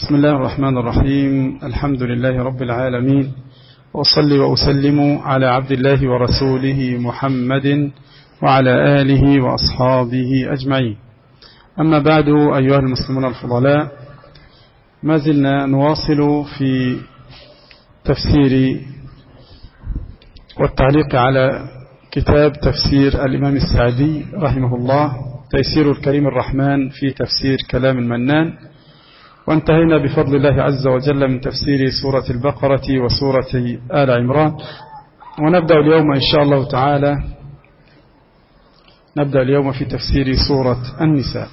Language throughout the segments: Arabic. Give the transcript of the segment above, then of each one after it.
بسم الله الرحمن الرحيم. الحمد لله رب العالمين. وأصلي وأسلم على عبد الله ورسوله محمد وعلى آله وأصحابه أجمعين. أما بعد أيها المسلمون الفضلاء ما زلنا نواصل في تفسير والتعليق على كتاب تفسير الإمام السعدي رحمه الله تيسير الكريم الرحمن في تفسير كلام المنان. وانتهينا بفضل الله عز وجل من تفسير سورة البقرة وسورة آل عمران. ونبدأ اليوم إن شاء الله تعالى. نبدأ اليوم في تفسير سورة النساء.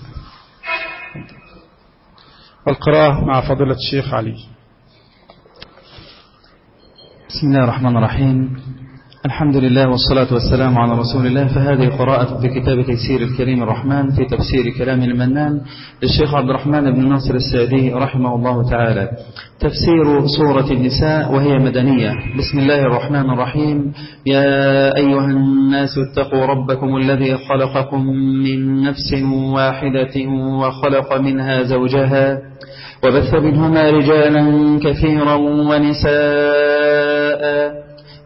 والقراءة مع فضيلة الشيخ علي. بسم الله الرحمن الرحيم. الحمد لله والصلاة والسلام على رسول الله. فهذه قراءة في كتاب تيسير الكريم الرحمن في تفسير كلام المنان للشيخ عبد الرحمن بن ناصر السعدي رحمه الله تعالى. تفسير سورة النساء وهي مدنية. بسم الله الرحمن الرحيم. يا أيها الناس اتقوا ربكم الذي خلقكم من نفس واحدة وخلق منها زوجها وبث منهما رجالا كثيرا ونساء.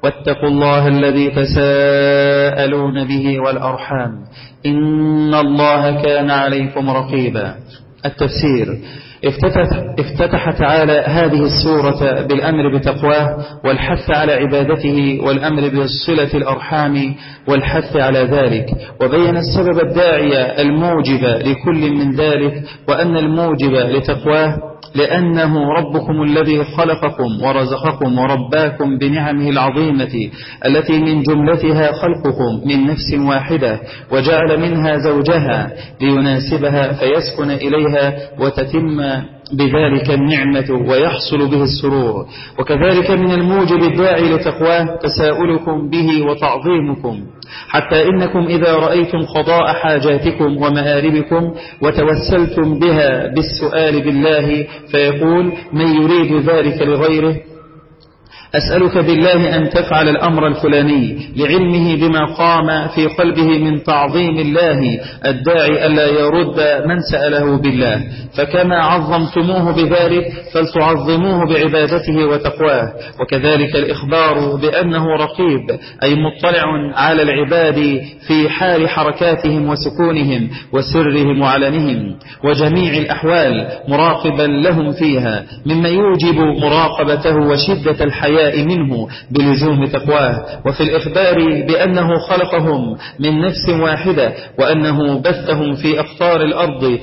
واتقوا الله الذي تساءلون به والأرحام. إن الله كان عليكم رقيبا. التفسير. افتتح, افتتح تعالى هذه السورة بالأمر بتقواه والحث على عبادته والأمر بصلة الأرحام والحث على ذلك. وبين السبب الداعية الموجب لكل من ذلك وأن الموجب لتقواه لأنه ربكم الذي خلقكم ورزقكم ورباكم بنعمه العظيمة التي من جملتها خلقكم من نفس واحدة وجعل منها زوجها ليناسبها فيسكن إليها وتتم بذلك النعمة ويحصل به السرور. وكذلك من الموجب الداعي لتقواه تساؤلكم به وتعظيمكم. حتى إنكم إذا رأيتم قضاء حاجاتكم ومآربكم وتوسلتم بها بالسؤال بالله فيقول من يريد ذلك لغيره أسألك بالله أن تفعل الأمر الفلاني لعلمه بما قام في قلبه من تعظيم الله الداعي ألا يرد من سأله بالله. فكما عظمتموه بذلك فلتعظموه بعبادته وتقواه. وكذلك الإخبار بأنه رقيب أي مطلع على العباد في حال حركاتهم وسكونهم وسرهم وعلنهم. وجميع الأحوال مراقبا لهم فيها مما يوجب مراقبته وشدة الحياة منه بلزوم تقواه وفي الإخبار بأنه خلقهم من نفس واحدة وأنه بثهم في أقطار الأرض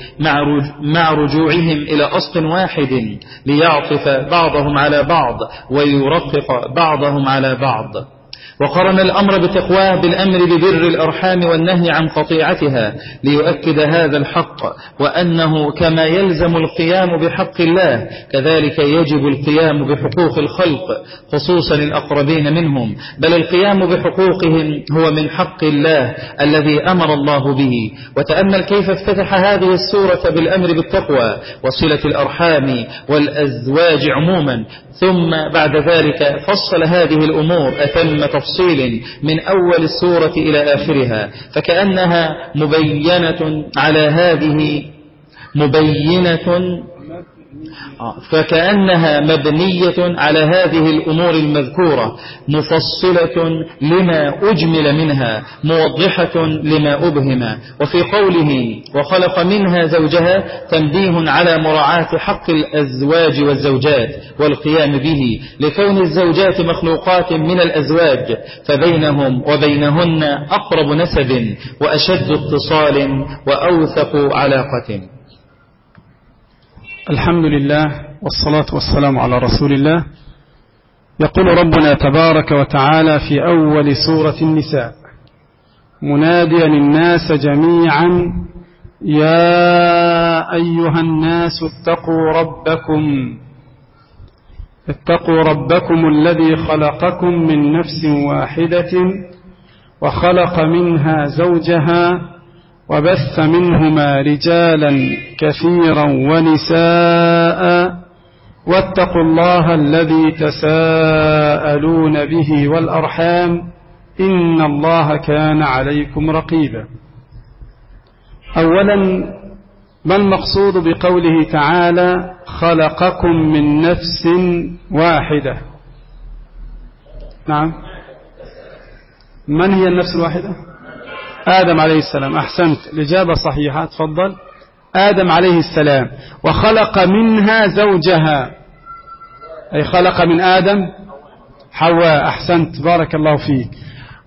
مع رجوعهم إلى أصل واحد ليعطف بعضهم على بعض ويرقق بعضهم على بعض. وقرن الأمر بتقواه بالأمر ببر الأرحام والنهي عن قطيعتها ليؤكد هذا الحق وأنه كما يلزم القيام بحق الله كذلك يجب القيام بحقوق الخلق خصوصا الأقربين منهم. بل القيام بحقوقهم هو من حق الله الذي أمر الله به. وتأمل كيف افتتح هذه السورة بالأمر بالتقوى وصلة الأرحام والأزواج عموما. ثم بعد ذلك فصل هذه الأمور أتم تفصيل من أول السورة إلى آخرها فكأنها مبينة على هذه مبينة فكأنها مبنية على هذه الأمور المذكورة مفصلة لما أجمل منها موضحة لما أبهم. وفي قوله وخلق منها زوجها تنبيه على مراعاة حق الأزواج والزوجات والقيام به لكون الزوجات مخلوقات من الأزواج فبينهم وبينهن أقرب نسب وأشد اتصال وأوثق علاقة. الحمد لله والصلاة والسلام على رسول الله يقول ربنا تبارك وتعالى في أول سورة النساء مناديا الناس جميعا يا أيها الناس اتقوا ربكم اتقوا ربكم الذي خلقكم من نفس واحدة وخلق منها زوجها وبث منهما رجالا كثيرا ونساء واتقوا الله الذي تساءلون به والأرحام إن الله كان عليكم رقيبا. أولا ما المقصود بقوله تعالى خلقكم من نفس واحدة؟ نعم. من هي النفس الواحدة؟ آدم عليه السلام. أحسنت. الإجابة صحيحة. تفضل. آدم عليه السلام. وخلق منها زوجها. أي خلق من آدم؟ حواء. أحسنت. بارك الله فيك.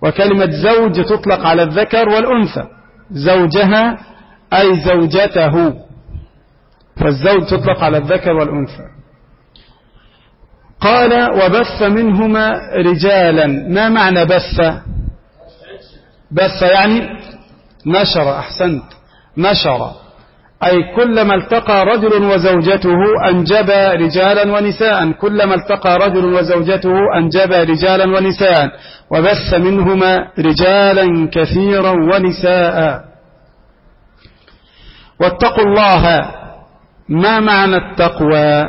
وكلمة زوج تطلق على الذكر والأنثى. زوجها أي زوجته. فالزوج تطلق على الذكر والأنثى. قال وبث منهما رجالا. ما معنى بث؟ بث يعني نشر أحسنت. نشر. أي كلما التقى رجل وزوجته أنجب رجالا ونساء. كلما التقى رجل وزوجته أنجب رجالا ونساء. وبث منهما رجالا كثيرا ونساء. واتقوا الله. ما معنى التقوى؟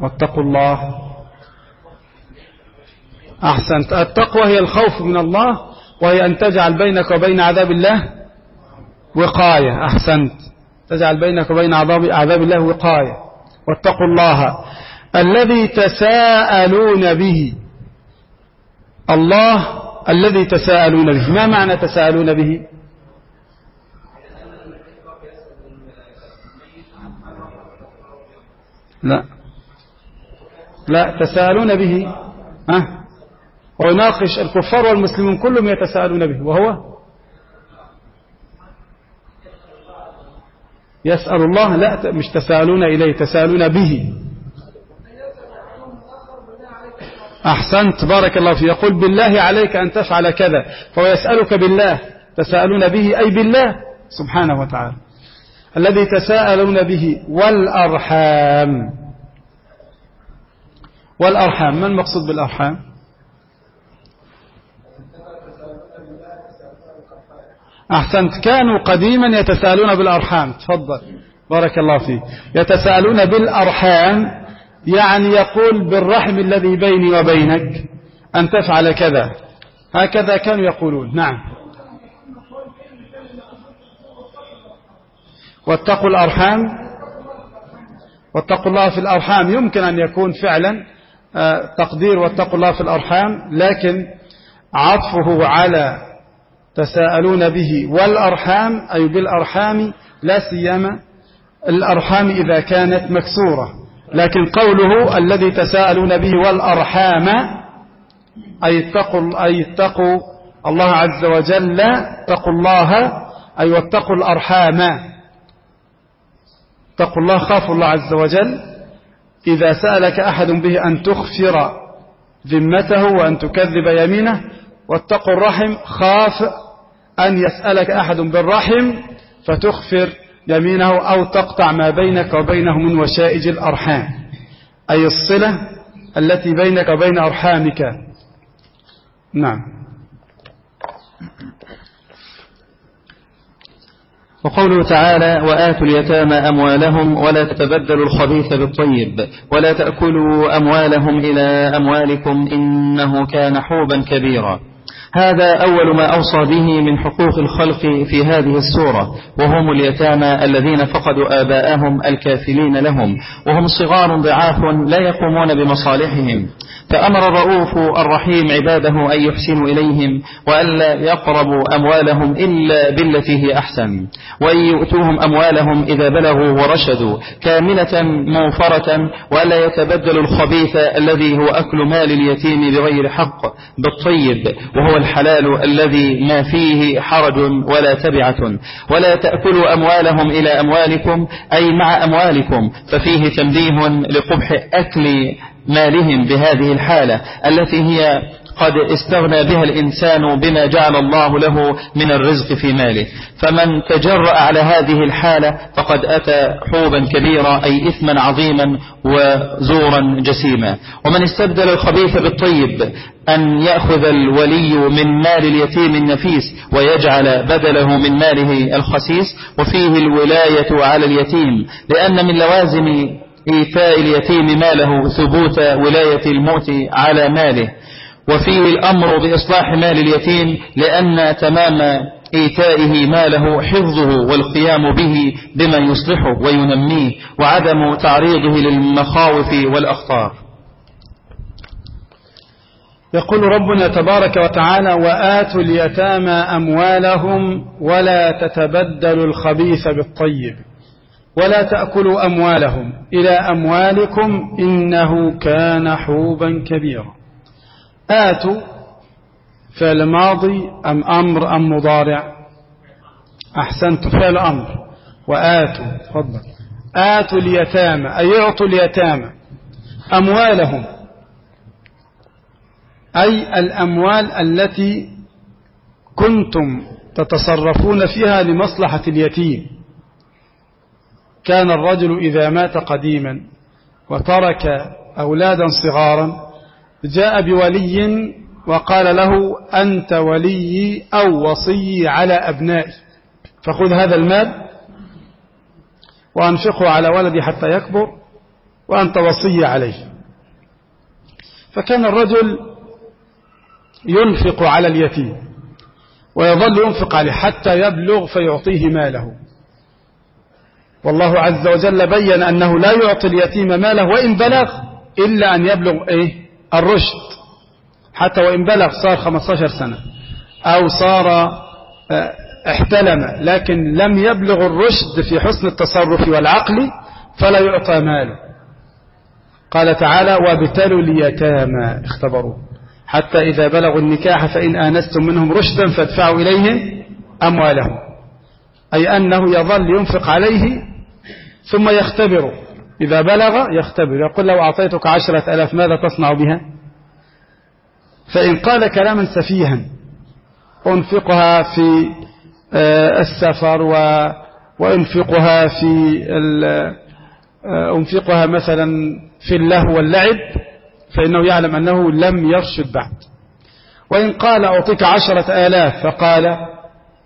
واتقوا الله. أحسنت. التقوى هي الخوف من الله وهي أن تجعل بينك وبين عذاب الله وقاية. أحسنت. تجعل بينك وبين عذاب الله وقاية. واتقوا الله الذي تساءلون به. الله الذي تساءلون به. ما معنى تساءلون به؟ لا. لا تساءلون به. ها؟ ويناقش الكفار والمسلمون كلهم يتساءلون به وهو يسأل الله لا مش تساءلون إليه تساءلون به. أحسنت بارك الله فيه يقول بالله عليك أن تفعل كذا فهو يسألك بالله تساءلون به أي بالله؟ سبحانه وتعالى. الذي تساءلون به والأرحام. والأرحام ما المقصود بالأرحام؟ أحسنت. كانوا قديما يتساءلون بالأرحام. تفضل. بارك الله فيك. يتساءلون بالأرحام يعني يقول بالرحم الذي بيني وبينك أن تفعل كذا. هكذا كانوا يقولون. نعم. واتقوا الأرحام. واتقوا الله في الأرحام. يمكن أن يكون فعلا آه، تقدير واتقوا الله في الأرحام لكن عطفه على تساءلون به والأرحام أي بالأرحام لا سيما الأرحام إذا كانت مكسورة. لكن قوله الذي تساءلون به والأرحام أي اتقوا, أي اتقوا الله عز وجل اتقوا الله أي واتقوا الأرحام. اتقوا الله خافوا الله عز وجل. إذا سألك أحد به أن تخفر ذمته وأن تكذب يمينه واتقوا الرحم خاف أن يسألك أحد بالرحم فتخفر يمينه أو تقطع ما بينك وبينه من وشائج الأرحام. أي الصلة التي بينك وبين أرحامك. نعم. وقوله تعالى وآتوا اليتامى أموالهم ولا تتبدلوا الخبيث بالطيب ولا تأكلوا أموالهم إلى أموالكم إنه كان حوبا كبيرا. هذا أول ما أوصى به من حقوق الخلق في هذه السورة وهم اليتامى الذين فقدوا آباءهم الكافلين لهم وهم صغار ضعاف لا يقومون بمصالحهم. فأمر الرؤوف الرحيم عباده أن يحسنوا إليهم وألا يقربوا أموالهم إلا بالتي هي أحسن وأن يؤتوهم أموالهم إذا بلغوا ورشدوا كاملة موفرة وألا يتبدلوا الخبيث الذي هو أكل مال اليتيم بغير حق بالطيب وهو الحلال الذي ما فيه حرج ولا تبعة. ولا تأكلوا أموالهم إلى أموالكم أي مع أموالكم. ففيه تنبيه لقبح أكل مالهم بهذه الحالة التي هي قد استغنى بها الإنسان بما جعل الله له من الرزق في ماله. فمن تجرأ على هذه الحالة فقد أتى حوبا كبيرا أي إثما عظيما وزورا جسيما. ومن استبدل الخبيث بالطيب أن يأخذ الولي من مال اليتيم النفيس ويجعل بدله من ماله الخسيس. وفيه الولاية على اليتيم لأن من لوازم إيفاء اليتيم ماله ثبوت ولاية الموت على ماله. وفيه الأمر بإصلاح مال اليتيم لأن تمام إيتائه ماله حفظه والقيام به بما يصلحه وينميه وعدم تعريضه للمخاوف والأخطار. يقول ربنا تبارك وتعالى وآتوا اليتامى أموالهم ولا تتبدلوا الخبيث بالطيب ولا تأكلوا أموالهم إلى أموالكم إنه كان حوبا كبيرا. آتوا فعل ماضي أم أمر أم مضارع. أحسنت فعل أمر. وآتوا. تفضل. آتوا اليتامى. أي يعطوا اليتامى. أموالهم. أي الأموال التي كنتم تتصرفون فيها لمصلحة اليتيم. كان الرجل إذا مات قديما وترك أولادا صغارا جاء بولي وقال له أنت ولي أو وصي على أبنائي. فخذ هذا المال وأنفقه على ولدي حتى يكبر وأنت وصي عليه. فكان الرجل ينفق على اليتيم ويظل ينفق عليه حتى يبلغ فيعطيه ماله. والله عز وجل بين أنه لا يعطي اليتيم ماله وإن بلغ إلا أن يبلغ إيه؟ الرشد. حتى وإن بلغ صار 15 سنة أو صار آه، احتلم لكن لم يبلغ الرشد في حسن التصرف والعقل فلا يعطى ماله. قال تعالى وابتلوا اليتامى اختبروا. حتى إذا بلغوا النكاح فإن آنستم منهم رشدا فادفعوا إليهم أموالهم. أي أنه يظل ينفق عليه ثم يختبر إذا بلغ يختبر. يقول لو أعطيتك عشرة ألاف ماذا تصنع بها؟ فإن قال كلاما سفيها أنفقها في آه، السفر وأنفقها في آه، أنفقها مثلا في اللهو واللعب فإنه يعلم أنه لم يرشد بعد. وإن قال أعطيك عشرة آلاف فقال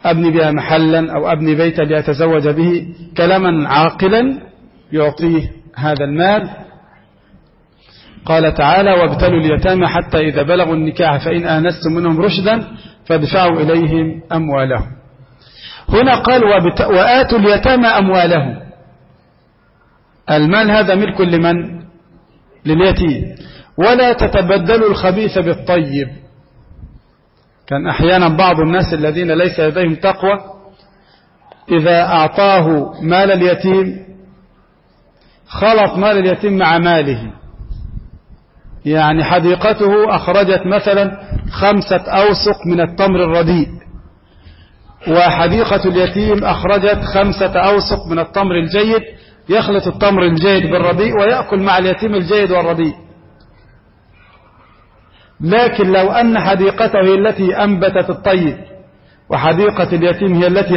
أبني بها محلا أو أبني بيتا لأتزوج به كلاما عاقلا يعطيه هذا المال؟ قال تعالى وابتلوا اليتامى حتى إذا بلغوا النكاح فإن آنستم منهم رشدا فادفعوا إليهم أموالهم. هنا قال وآتوا اليتامى أموالهم. المال هذا ملك لمن؟ لليتيم. ولا تتبدلوا الخبيث بالطيب. كان أحيانا بعض الناس الذين ليس لديهم تقوى إذا أعطاه مال اليتيم خلط مال اليتيم مع ماله. يعني حديقته أخرجت مثلا خمسة أوسق من التمر الرديء. وحديقة اليتيم أخرجت خمسة أوسق من التمر الجيد. يخلط التمر الجيد بالرديء ويأكل مع اليتيم الجيد والرديء. لكن لو أن حديقته هي التي أنبتت الطيب وحديقة اليتيم هي التي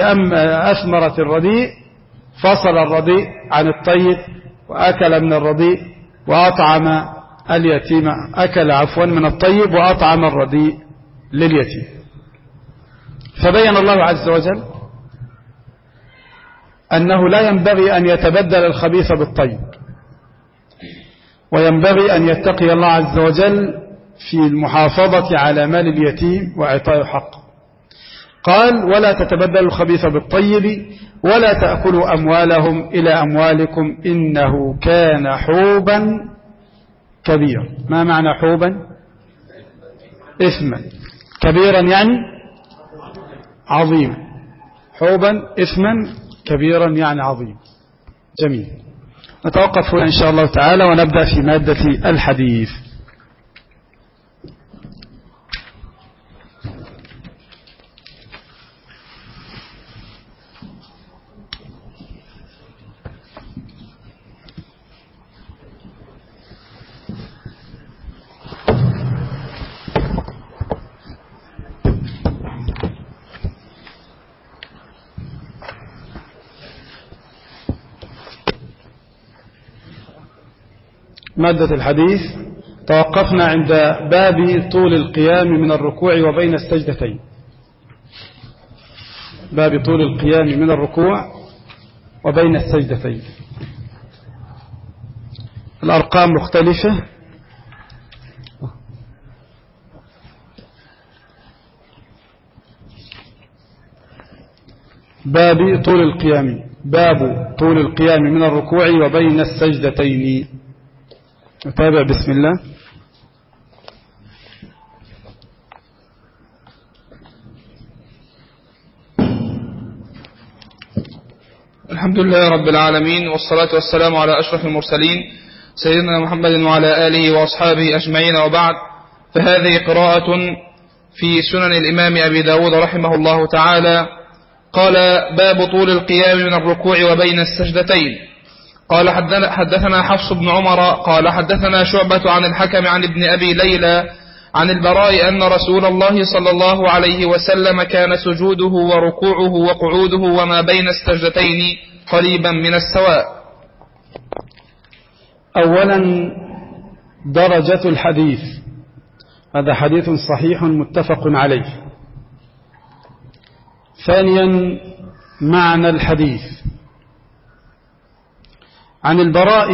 أثمرت الرديء فصل الرديء عن الطيب وأكل من الرديء وأطعم اليتيم. أكل عفوا من الطيب وأطعم الرديء لليتيم. فبين الله عز وجل أنه لا ينبغي أن يتبدل الخبيث بالطيب وينبغي أن يتقي الله عز وجل في المحافظة على مال اليتيم وإعطاء حقه. قال ولا تتبدلوا الخبيث بالطيب ولا تأكلوا أموالهم إلى أموالكم إنه كان حوبا كبير ما معنى حوبا؟ إثما. كبيرا يعني عظيم حوبا إثما كبيرا يعني عظيم. جميل. نتوقف إن شاء الله تعالى ونبدأ في مادة الحديث. مادة الحديث توقفنا عند باب طول القيام من الركوع وبين السجدتين. باب طول القيام من الركوع وبين السجدتين. الأرقام مختلفة. باب طول القيام. باب طول القيام من الركوع وبين السجدتين. نتابع بسم الله. الحمد لله رب العالمين والصلاة والسلام على أشرف المرسلين سيدنا محمد وعلى آله وأصحابه أجمعين وبعد. فهذه قراءة في سنن الإمام أبي داود رحمه الله تعالى. قال باب طول القيام من الركوع وبين السجدتين. قال حدثنا حفص بن عمر قال حدثنا شعبة عن الحكم عن ابن أبي ليلى عن البراء أن رسول الله صلى الله عليه وسلم كان سجوده وركوعه وقعوده وما بين السجدتين قريبا من السواء. أولا درجة الحديث. هذا حديث صحيح متفق عليه. ثانيا معنى الحديث. عن البراء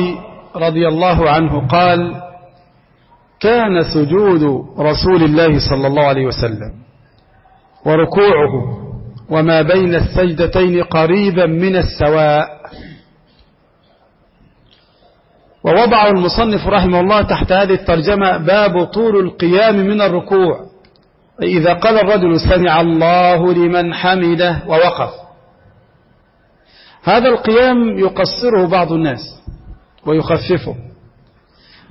رضي الله عنه قال كان سجود رسول الله صلى الله عليه وسلم وركوعه وما بين السجدتين قريبا من السواء. ووضع المصنف رحمه الله تحت هذه الترجمة باب طول القيام من الركوع. إذا قال الرجل سمع الله لمن حمده ووقف. هذا القيام يقصره بعض الناس ويخففه.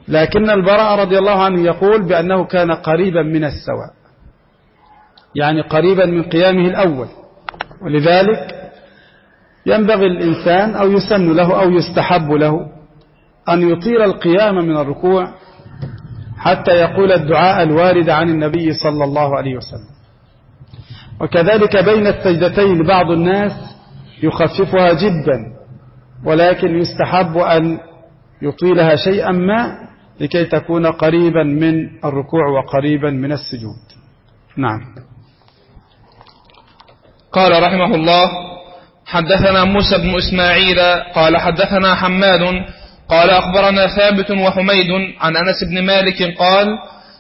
لكن البراء رضي الله عنه يقول بأنه كان قريبا من السواء. يعني قريبا من قيامه الأول. ولذلك ينبغي الإنسان أو يسن له أو يستحب له أن يطيل القيام من الركوع حتى يقول الدعاء الوارد عن النبي صلى الله عليه وسلم. وكذلك بين السجدتين بعض الناس يخففها جدا ولكن يستحب أن يطيلها شيئا ما لكي تكون قريبا من الركوع وقريبا من السجود. نعم. قال رحمه الله حدثنا موسى بن إسماعيل قال حدثنا حماد قال أخبرنا ثابت وحميد عن أنس بن مالك قال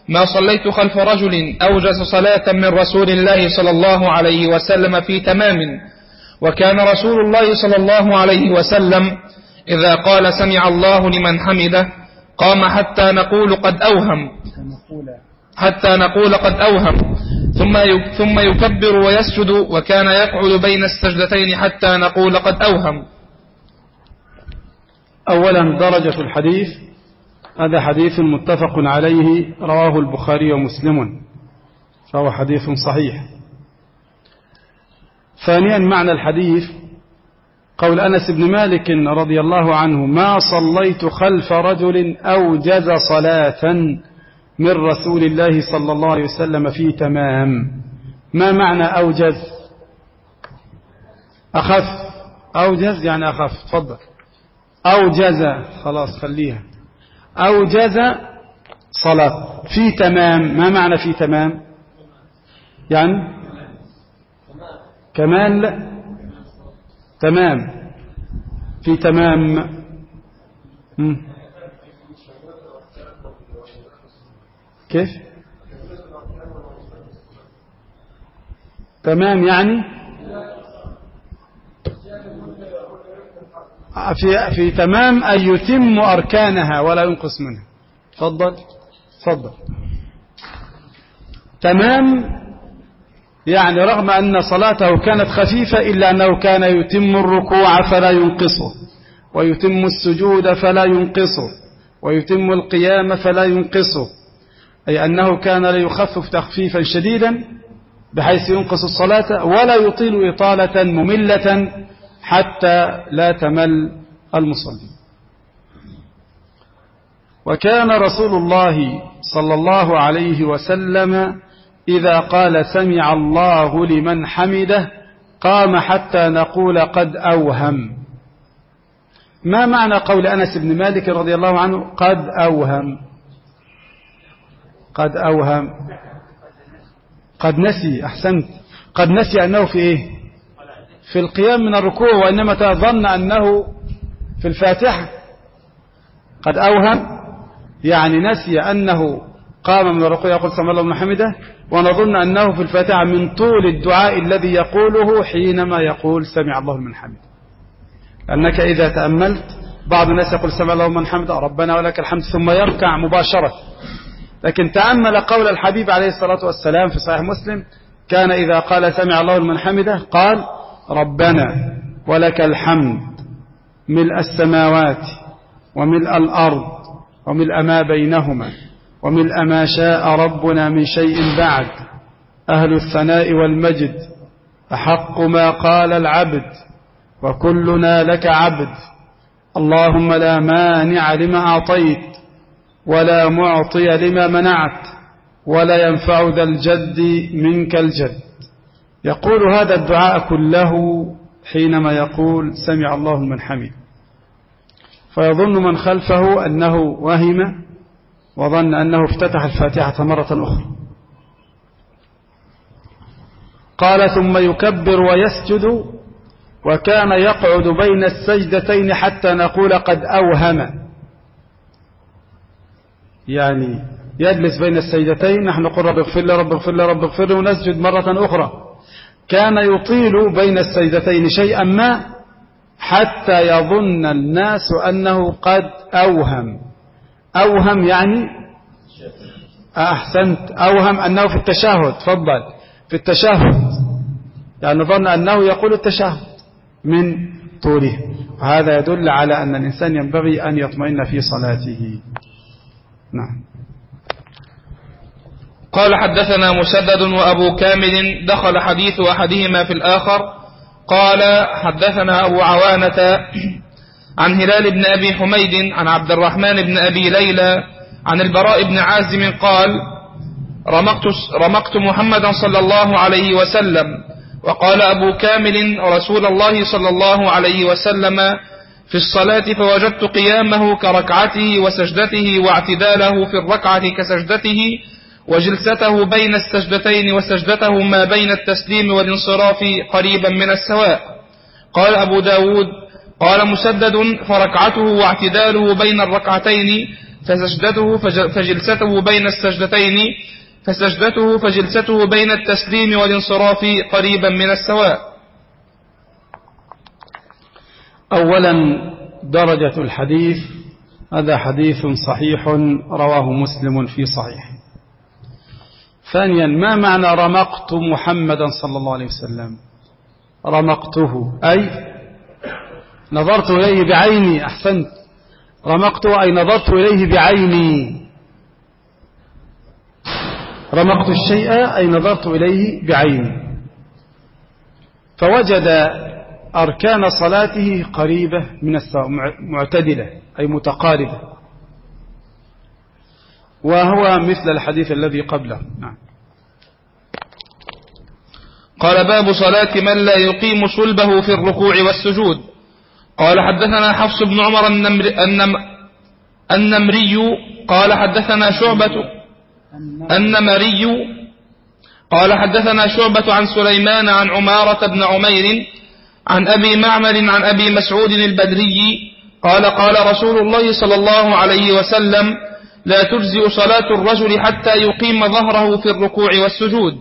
ما صليت خلف رجل أوجز صلاة من رسول الله صلى الله عليه وسلم في تمام وكان رسول الله صلى الله عليه وسلم إذا قال سمع الله لمن حمده قام حتى نقول قد أوهم. حتى نقول قد أوهم. ثم ثم يكبر ويسجد وكان يقعد بين السجدتين حتى نقول قد أوهم. أولا درجة الحديث. هذا حديث متفق عليه رواه البخاري ومسلم. فهو حديث صحيح. ثانيا معنى الحديث قول أنس بن مالك رضي الله عنه ما صليت خلف رجل أوجز صلاة من رسول الله صلى الله عليه وسلم في تمام. ما معنى أوجز؟ أخف. أوجز يعني أخف. تفضل. أوجز. خلاص خليها. أوجز صلاة. في تمام. ما معنى في تمام؟ يعني كمان لا. تمام. في تمام. كيف؟ تمام يعني؟ في في تمام أن يتم أركانها ولا ينقص منها. تفضل. تفضل. تمام. يعني رغم أن صلاته كانت خفيفة إلا أنه كان يتم الركوع فلا ينقصه ويتم السجود فلا ينقصه ويتم القيام فلا ينقصه أي أنه كان ليخفف تخفيفا شديدا بحيث ينقص الصلاة ولا يطيل إطالة مملة حتى لا تمل المصلي. وكان رسول الله صلى الله عليه وسلم إذا قال سمع الله لمن حمده قام حتى نقول قد أوهم. ما معنى قول أنس بن مالك رضي الله عنه قد أوهم؟ قد أوهم. قد نسي أحسنت. قد نسي أنه في إيه؟ في القيام من الركوع وإنما تظن أنه في الفاتحة. قد أوهم يعني نسي أنه قام من الركوع يقول سمع الله من حمده ونظن أنه في الفاتحة من طول الدعاء الذي يقوله حينما يقول سمع الله من حمده. لأنك إذا تأملت بعض الناس يقول سمع الله من حمده ربنا ولك الحمد ثم يركع مباشرة. لكن تأمل قول الحبيب عليه الصلاة والسلام في صحيح مسلم كان إذا قال سمع الله من حمده قال ربنا ولك الحمد ملء السماوات وملء الأرض وملء ما بينهما. وملء ما شاء ربنا من شيء بعد. أهل الثناء والمجد أحق ما قال العبد وكلنا لك عبد. اللهم لا مانع لما أعطيت ولا معطي لما منعت ولا ينفع ذا الجد منك الجد. يقول هذا الدعاء كله حينما يقول سمع الله من حمد فيظن من خلفه أنه وهم وظن أنه افتتح الفاتحة مرة أخرى. قال ثم يكبر ويسجد وكان يقعد بين السجدتين حتى نقول قد أوهم. يعني يجلس بين السجدتين نحن نقول رب اغفر لي رب اغفر لي رب اغفر لي ونسجد مرة أخرى. كان يطيل بين السجدتين شيئا ما حتى يظن الناس أنه قد أوهم. أوهم يعني أحسنت. أوهم أنه في التشهد. تفضل. في التشهد. يعني ظن أنه يقول التشهد من طوله. وهذا يدل على أن الإنسان ينبغي أن يطمئن في صلاته. نعم. قال حدثنا مسدد وأبو كامل دخل حديث أحدهما في الآخر. قال حدثنا أبو عوانة عن هلال بن أبي حميد عن عبد الرحمن بن أبي ليلى عن البراء بن عازم قال رمقت, رمقت محمدا صلى الله عليه وسلم وقال أبو كامل رسول الله صلى الله عليه وسلم في الصلاة فوجدت قيامه كركعته وسجدته واعتداله في الركعة كسجدته وجلسته بين السجدتين وسجدته ما بين التسليم والانصراف قريبا من السواء. قال أبو داود قال مسدد فركعته واعتداله بين الركعتين فسجدته فجلسته بين السجدتين فسجدته فجلسته بين التسليم والانصراف قريبا من السواء. أولا درجة الحديث هذا حديث صحيح رواه مسلم في صحيح ثانيا ما معنى رمقت محمدا صلى الله عليه وسلم؟ رمقته أي نظرت إليه بعيني أحسنت. رمقته أي نظرت إليه بعيني. رمقت الشيء أي نظرت إليه بعيني. فوجد أركان صلاته قريبة من معتدلة أي متقاربة. وهو مثل الحديث الذي قبله. نعم. قال باب صلاة من لا يقيم صلبه في الركوع والسجود. قال حدثنا حفص بن عمر النمر النم النمري قال حدثنا شعبة النمري قال حدثنا شعبة عن سليمان عن عمارة بن عمير عن أبي معمر عن أبي مسعود البدري قال قال رسول الله صلى الله عليه وسلم لا تجزئ صلاة الرجل حتى يقيم ظهره في الركوع والسجود.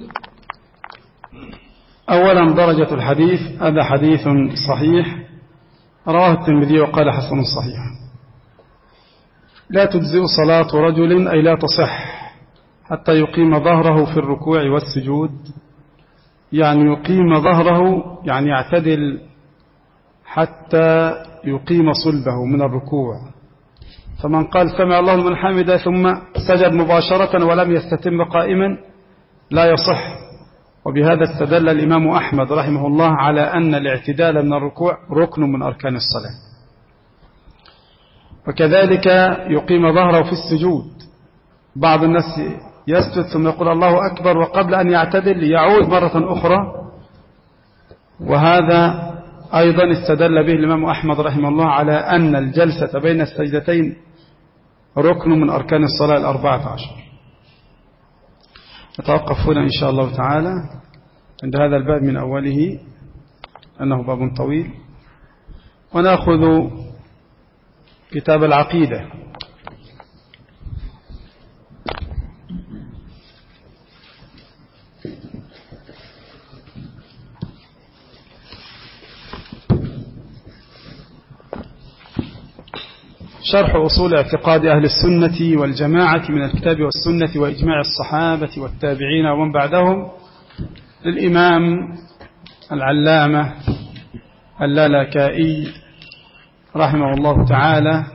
أولا درجة الحديث هذا حديث صحيح. رواه الترمذي وقال حسن صحيح. لا تجزئ صلاة رجل أي لا تصح حتى يقيم ظهره في الركوع والسجود. يعني يقيم ظهره يعني يعتدل حتى يقيم صلبه من الركوع. فمن قال سمع الله من حمد ثم سجد مباشرة ولم يستتم قائما لا يصح. وبهذا استدل الإمام أحمد رحمه الله على أن الاعتدال من الركوع ركن من أركان الصلاة. وكذلك يقيم ظهره في السجود. بعض الناس يسجد ثم يقول الله أكبر وقبل أن يعتدل يعود مرة أخرى. وهذا أيضا استدل به الإمام أحمد رحمه الله على أن الجلسة بين السجدتين ركن من أركان الصلاة الأربعة عشر. نتوقف هنا إن شاء الله تعالى. عند هذا الباب من أوله أنه باب طويل. ونأخذ كتاب العقيدة. شرح أصول اعتقاد أهل السنة والجماعة من الكتاب والسنة وإجماع الصحابة والتابعين ومن بعدهم للإمام العلامة اللالكائي رحمه الله تعالى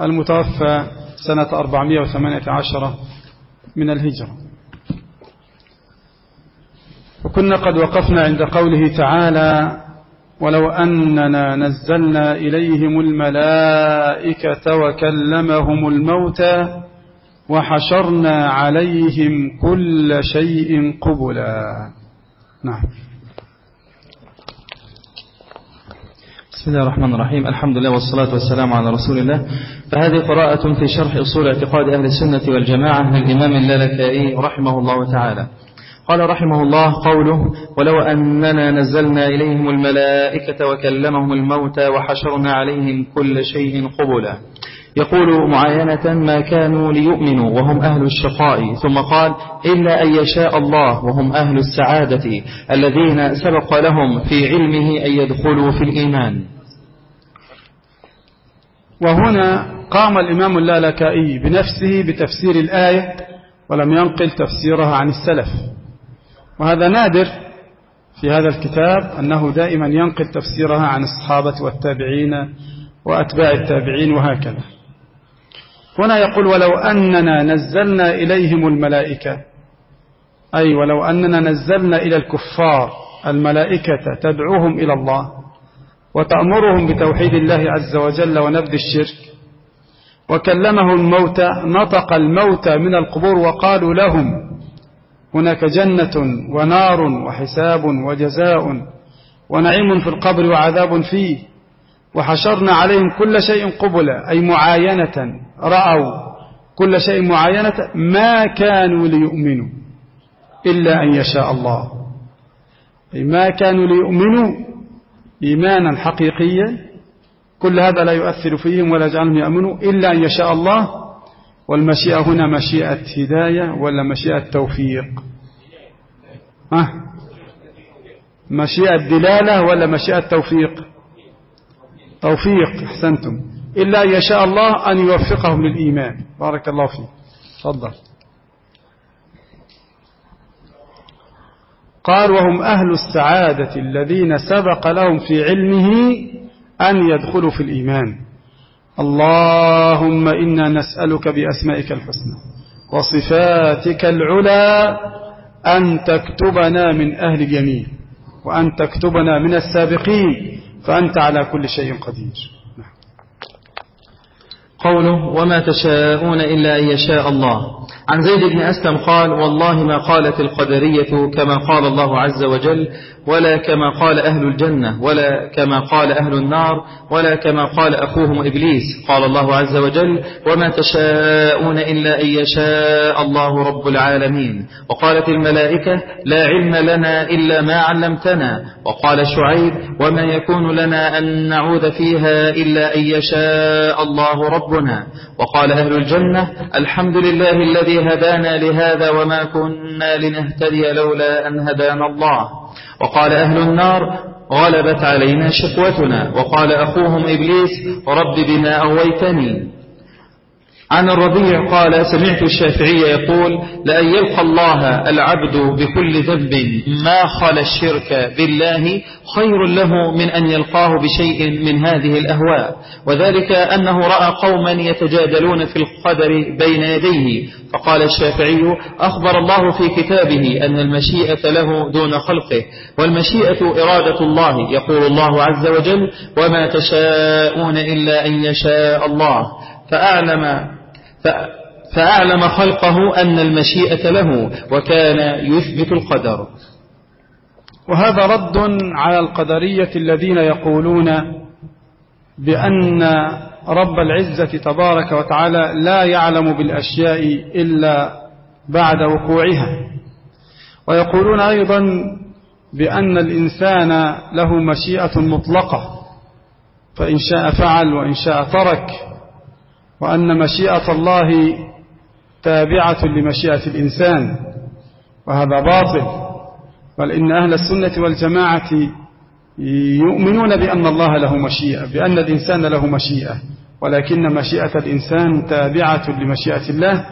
المتوفى سنة 418 من الهجرة. وكنا قد وقفنا عند قوله تعالى ولو أننا نزلنا إليهم الملائكة وكلمهم الموتى وحشرنا عليهم كل شيء قبلا. نعم. بسم الله الرحمن الرحيم. الحمد لله والصلاة والسلام على رسول الله. فهذه قراءة في شرح أصول اعتقاد أهل السنة والجماعة للإمام اللالكائي رحمه الله تعالى. قال رحمه الله قوله ولو أننا نزلنا إليهم الملائكة وكلمهم الموتى وحشرنا عليهم كل شيء قبلا. يقول معاينة ما كانوا ليؤمنوا وهم أهل الشقاء. ثم قال إلا أن يشاء الله وهم أهل السعادة الذين سبق لهم في علمه أن يدخلوا في الإيمان. وهنا قام الإمام اللالكائي بنفسه بتفسير الآية ولم ينقل تفسيرها عن السلف. وهذا نادر في هذا الكتاب أنه دائما ينقل تفسيرها عن الصحابة والتابعين وأتباع التابعين وهكذا. هنا يقول ولو أننا نزلنا إليهم الملائكة أي ولو أننا نزلنا إلى الكفار الملائكة تدعوهم إلى الله وتأمرهم بتوحيد الله عز وجل ونبذ الشرك وكلمه الموتى نطق الموتى من القبور وقالوا لهم هناك جنة ونار وحساب وجزاء ونعيم في القبر وعذاب فيه. وحشرنا عليهم كل شيء قبلا أي معاينة رأوا كل شيء معاينة ما كانوا ليؤمنوا إلا أن يشاء الله. أي ما كانوا ليؤمنوا إيمانا حقيقيا كل هذا لا يؤثر فيهم ولا يجعلهم يأمنوا إلا أن يشاء الله. والمشيئة هنا مشيئة هداية ولا مشيئة توفيق؟ ها؟ مشيئة دلالة ولا مشيئة توفيق؟ توفيق أحسنتم. إلا يشاء الله أن يوفقهم للإيمان. بارك الله فيك. تفضل. قال وهم أهل السعادة الذين سبق لهم في علمه أن يدخلوا في الإيمان. اللهم إنا نسألك بأسمائك الحسنى وصفاتك العلى أن تكتبنا من أهل اليمين وأن تكتبنا من السابقين فأنت على كل شيء قدير. قوله وما تشاءون إلا أن يشاء الله. عن زيد بن أسلم قال والله ما قالت القدرية كما قال الله عز وجل ولا كما قال أهل الجنة ولا كما قال أهل النار ولا كما قال أخوهم إبليس. قال الله عز وجل وما تشاءون إلا أن يشاء الله رب العالمين. وقالت الملائكة لا علم لنا إلا ما علمتنا. وقال شعيب وما يكون لنا أن نعود فيها إلا أن يشاء الله ربنا. وقال أهل الجنة الحمد لله الذي هدانا لهذا وما كنا لنهتدي لولا أن هدانا الله. وقال أهل النار غلبت علينا شقوتنا وقال أخوهم إبليس رب بما أويتني. عن الربيع قال سمعت الشافعي يقول لأن يلقى الله العبد بكل ذنب ما خل الشرك بالله خير له من أن يلقاه بشيء من هذه الأهواء. وذلك أنه رأى قوما يتجادلون في القدر بين يديه. فقال الشافعي أخبر الله في كتابه أن المشيئة له دون خلقه والمشيئة إرادة الله يقول الله عز وجل وما تشاءون إلا أن يشاء الله. فأعلم فأعلم خلقه أن المشيئة له وكان يثبت القدر. وهذا رد على القدرية الذين يقولون بأن رب العزة تبارك وتعالى لا يعلم بالأشياء إلا بعد وقوعها. ويقولون أيضا بأن الإنسان له مشيئة مطلقة فإن شاء فعل وإن شاء ترك وأن مشيئة الله تابعة لمشيئة الإنسان وهذا باطل. بل إن أهل السنة والجماعة يؤمنون بأن الله له مشيئة بأن الإنسان له مشيئة. ولكن مشيئة الإنسان تابعة لمشيئة الله.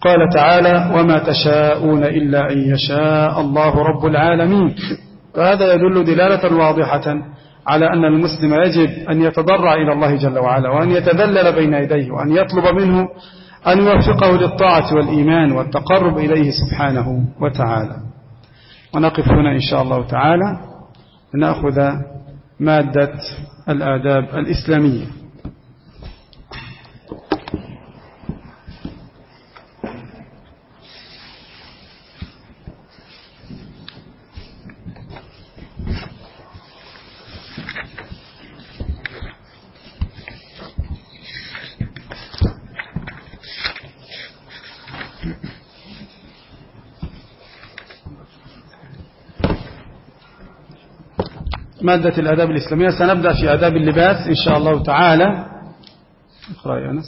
قال تعالى وما تشاءون إلا أن يشاء الله رب العالمين. فهذا يدل دلالة واضحة على أن المسلم يجب أن يتضرع إلى الله جل وعلا وأن يتذلل بين يديه وأن يطلب منه أن يوفقه للطاعة والإيمان والتقرب إليه سبحانه وتعالى. ونقف هنا إن شاء الله تعالى لنأخذ مادة الآداب الإسلامية. مادة الأداب الإسلامية. سنبدأ في أداب اللباس إن شاء الله تعالى. اقرأ يا أنس.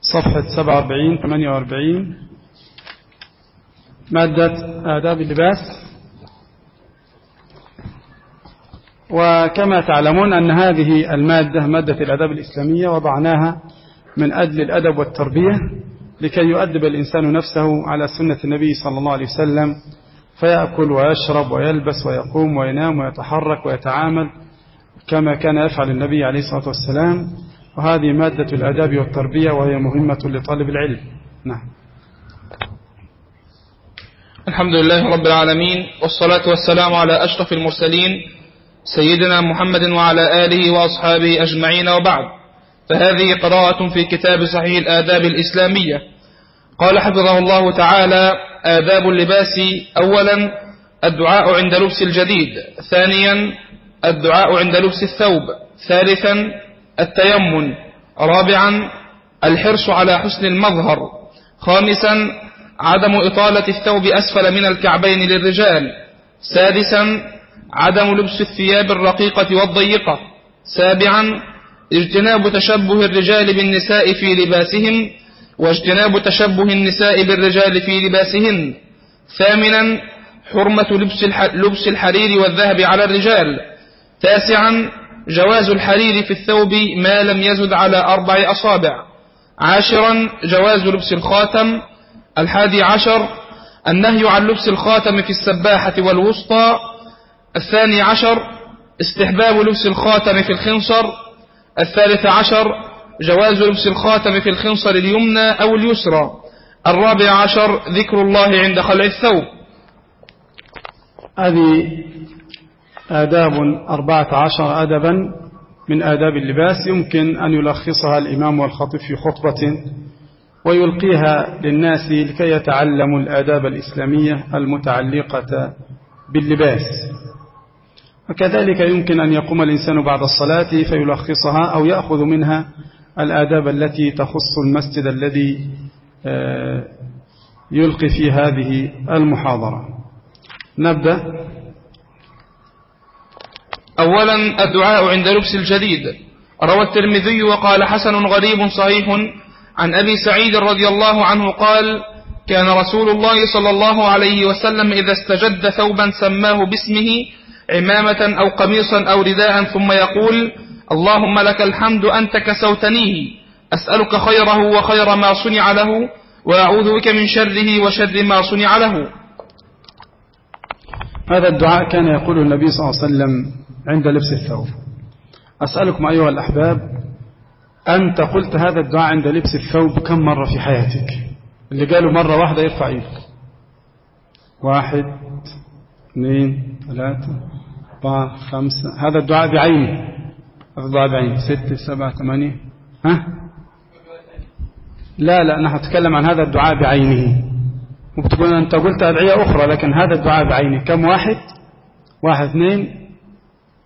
صفحة 47 48 مادة آداب اللباس. وكما تعلمون أن هذه المادة مادة الأداب الإسلامية وضعناها من أجل الأدب والتربية لكي يؤدب الإنسان نفسه على سنة النبي صلى الله عليه وسلم. فيأكل ويشرب ويلبس ويقوم وينام ويتحرك ويتعامل كما كان يفعل النبي عليه الصلاة والسلام. وهذه مادة الأداب والتربية وهي مهمة لطالب العلم. نعم. الحمد لله رب العالمين والصلاة والسلام على أشرف المرسلين سيدنا محمد وعلى آله وأصحابه أجمعين وبعد. فهذه قراءة في كتاب صحيح الآداب الإسلامية. قال حفظه الله تعالى آداب اللباس أولا الدعاء عند لبس الجديد ثانيا الدعاء عند لبس الثوب ثالثا التيمن رابعا الحرص على حسن المظهر خامسا عدم إطالة الثوب أسفل من الكعبين للرجال سادسا عدم لبس الثياب الرقيقة والضيقة سابعا اجتناب تشبه الرجال بالنساء في لباسهم واجتناب تشبه النساء بالرجال في لباسهن. ثامنا حرمة لبس, لبس الحرير والذهب على الرجال. تاسعا جواز الحرير في الثوب ما لم يزد على أربع أصابع. عاشرا جواز لبس الخاتم. الحادي عشر النهي عن لبس الخاتم في السباحة والوسطى. الثاني عشر استحباب لبس الخاتم في الخنصر. الثالث عشر جواز لبس الخاتم في الخنصر اليمنى أو اليسرى. الرابع عشر ذكر الله عند خلع الثوب. هذه آداب أربعة عشر أدبا من آداب اللباس. يمكن أن يلخصها الإمام والخطيب في خطبة ويلقيها للناس لكي يتعلموا الآداب الإسلامية المتعلقة باللباس. وكذلك يمكن أن يقوم الإنسان بعد الصلاة فيلخصها أو يأخذ منها الآداب التي تخص المسجد الذي آه، يلقي في هذه المحاضرة. نبدأ. أولا الدعاء عند لبس الجديد. روى الترمذي وقال حسن غريب صحيح. عن أبي سعيد رضي الله عنه قال كان رسول الله صلى الله عليه وسلم إذا استجد ثوبا سماه باسمه عمامة أو قميصا أو رداء ثم يقول اللهم لك الحمد أنت كسوتنيه. أسألك خيره وخير ما صنع له وأعوذ بك من شره وشر ما صنع له. هذا الدعاء كان يقول النبي صلى الله عليه وسلم عند لبس الثوب. أسألكم أيها الأحباب أنت قلت هذا الدعاء عند لبس الثوب كم مرة في حياتك؟ اللي قالوا مرة واحدة يرفع إيدك. واحد اثنين ثلاثة أربعة خمسة. هذا الدعاء بعينه. أفضل بعين ستة سبعة ثمانية. ها؟ لا لا أنا هتكلم عن هذا الدعاء بعينه. وبتقول أنت قلت أدعية أخرى لكن هذا الدعاء بعينه. كم؟ واحد واحد اثنين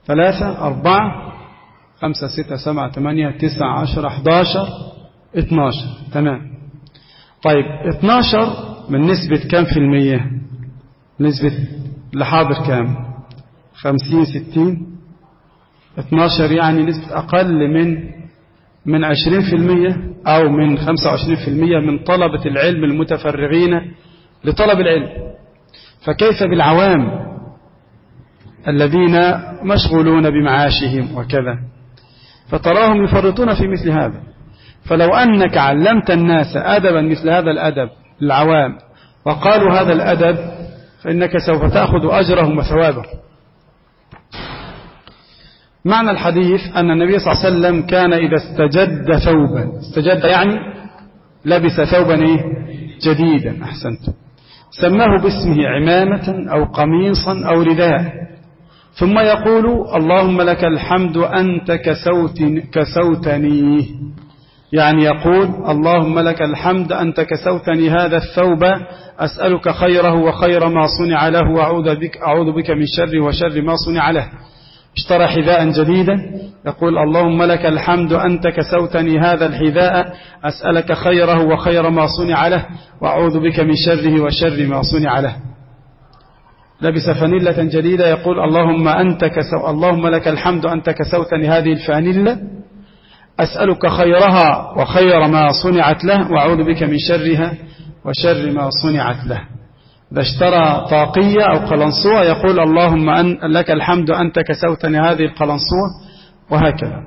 ثلاثة أربعة خمسة ستة سبعة ثمانية تسعة عشر أحداشر اثناشر. تمام. طيب اثناشر من نسبة كم في المية؟ نسبة لحاضر كام خمسين ستين. 12 يعني نسبة أقل من من 20% أو من 25% من طلبة العلم المتفرغين لطلب العلم. فكيف بالعوام الذين مشغولون بمعاشهم وكذا؟ فتراهم يفرطون في مثل هذا. فلو أنك علمت الناس أدبا مثل هذا الأدب العوام وقالوا هذا الأدب فإنك سوف تأخذ أجرهم وثوابهم. معنى الحديث أن النبي صلى الله عليه وسلم كان إذا استجد ثوبا. استجد يعني لبس ثوبا إيه؟ جديدا أحسنت. سماه باسمه عمامة أو قميصا أو رداء. ثم يقول اللهم لك الحمد أنت كسوتني, كسوتني. يعني يقول اللهم لك الحمد أنت كسوتني هذا الثوب أسألك خيره وخير ما صنع له وأعوذ بك, أعوذ بك من شر وشر ما صنع له. اشترى حذاء جديدا يقول اللهم لك الحمد أنت كسوتني هذا الحذاء أسألك خيره وخير ما صنع له وأعوذ بك من شره وشر ما صنع له. لبس فانيلة جديدة يقول اللهم, أنت كسو اللهم لك الحمد أنت كسوتني هذه الفانيلة أسألك خيرها وخير ما صنعت له وأعوذ بك من شرها وشر ما صنعت له. إذا اشترى طاقية أو قلنصوة يقول اللهم أن لك الحمد أنت كسوتني هذه القلنصوة وهكذا.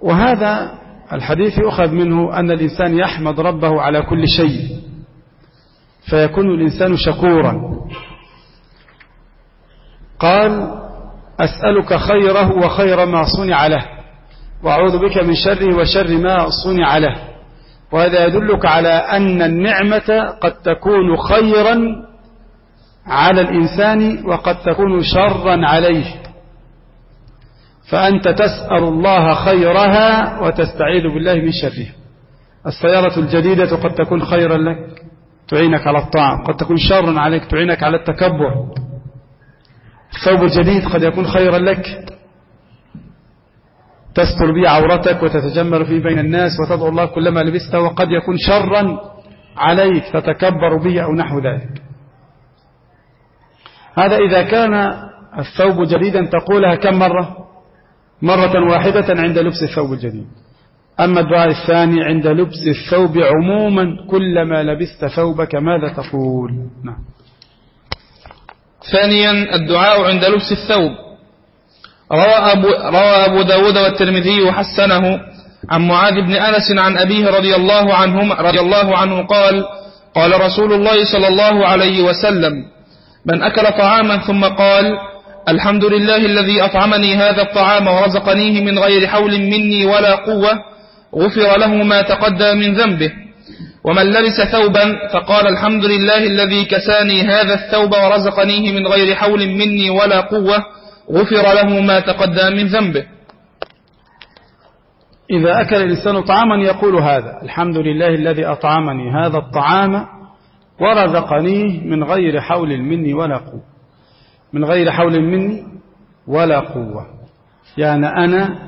وهذا الحديث يؤخذ منه أن الإنسان يحمد ربه على كل شيء فيكون الإنسان شكورا. قال أسألك خيره وخير ما صنع له وأعوذ بك من شره وشر ما صنع له. وهذا يدلك على أن النعمة قد تكون خيرا على الإنسان وقد تكون شرا عليه. فأنت تسأل الله خيرها وتستعيذ بالله من شرها السيارة الجديدة قد تكون خيرا لك تعينك على الطاعة. قد تكون شرا عليك تعينك على التكبر. الثوب الجديد قد يكون خيرا لك. تستر به عورتك وتتجمل فيه بين الناس وتدعو الله كلما لبسته وقد يكون شرا عليك تتكبر به أو نحو ذلك. هذا إذا كان الثوب جديدا تقولها كم مرة؟ مرة واحدة عند لبس الثوب الجديد. أما الدعاء الثاني عند لبس الثوب عموما كلما لبست ثوبك ماذا تقول؟ نعم. ثانيا الدعاء عند لبس الثوب. روى أبو, روى أبو داود والترمذي وحسنه عن معاذ بن أنس عن أبيه رضي الله عنه, رضي الله عنه قال قال رسول الله صلى الله عليه وسلم من أكل طعاما ثم قال الحمد لله الذي أطعمني هذا الطعام ورزقنيه من غير حول مني ولا قوة غفر له ما تقدم من ذنبه ومن لبس ثوبا فقال الحمد لله الذي كساني هذا الثوب ورزقنيه من غير حول مني ولا قوة غفر له ما تقدم من ذنبه. إذا أكل الإنسان طعاما يقول هذا الحمد لله الذي أطعمني هذا الطعام ورزقنيه من غير حول مني ولا قوة. من غير حول مني ولا قوة. يعني أنا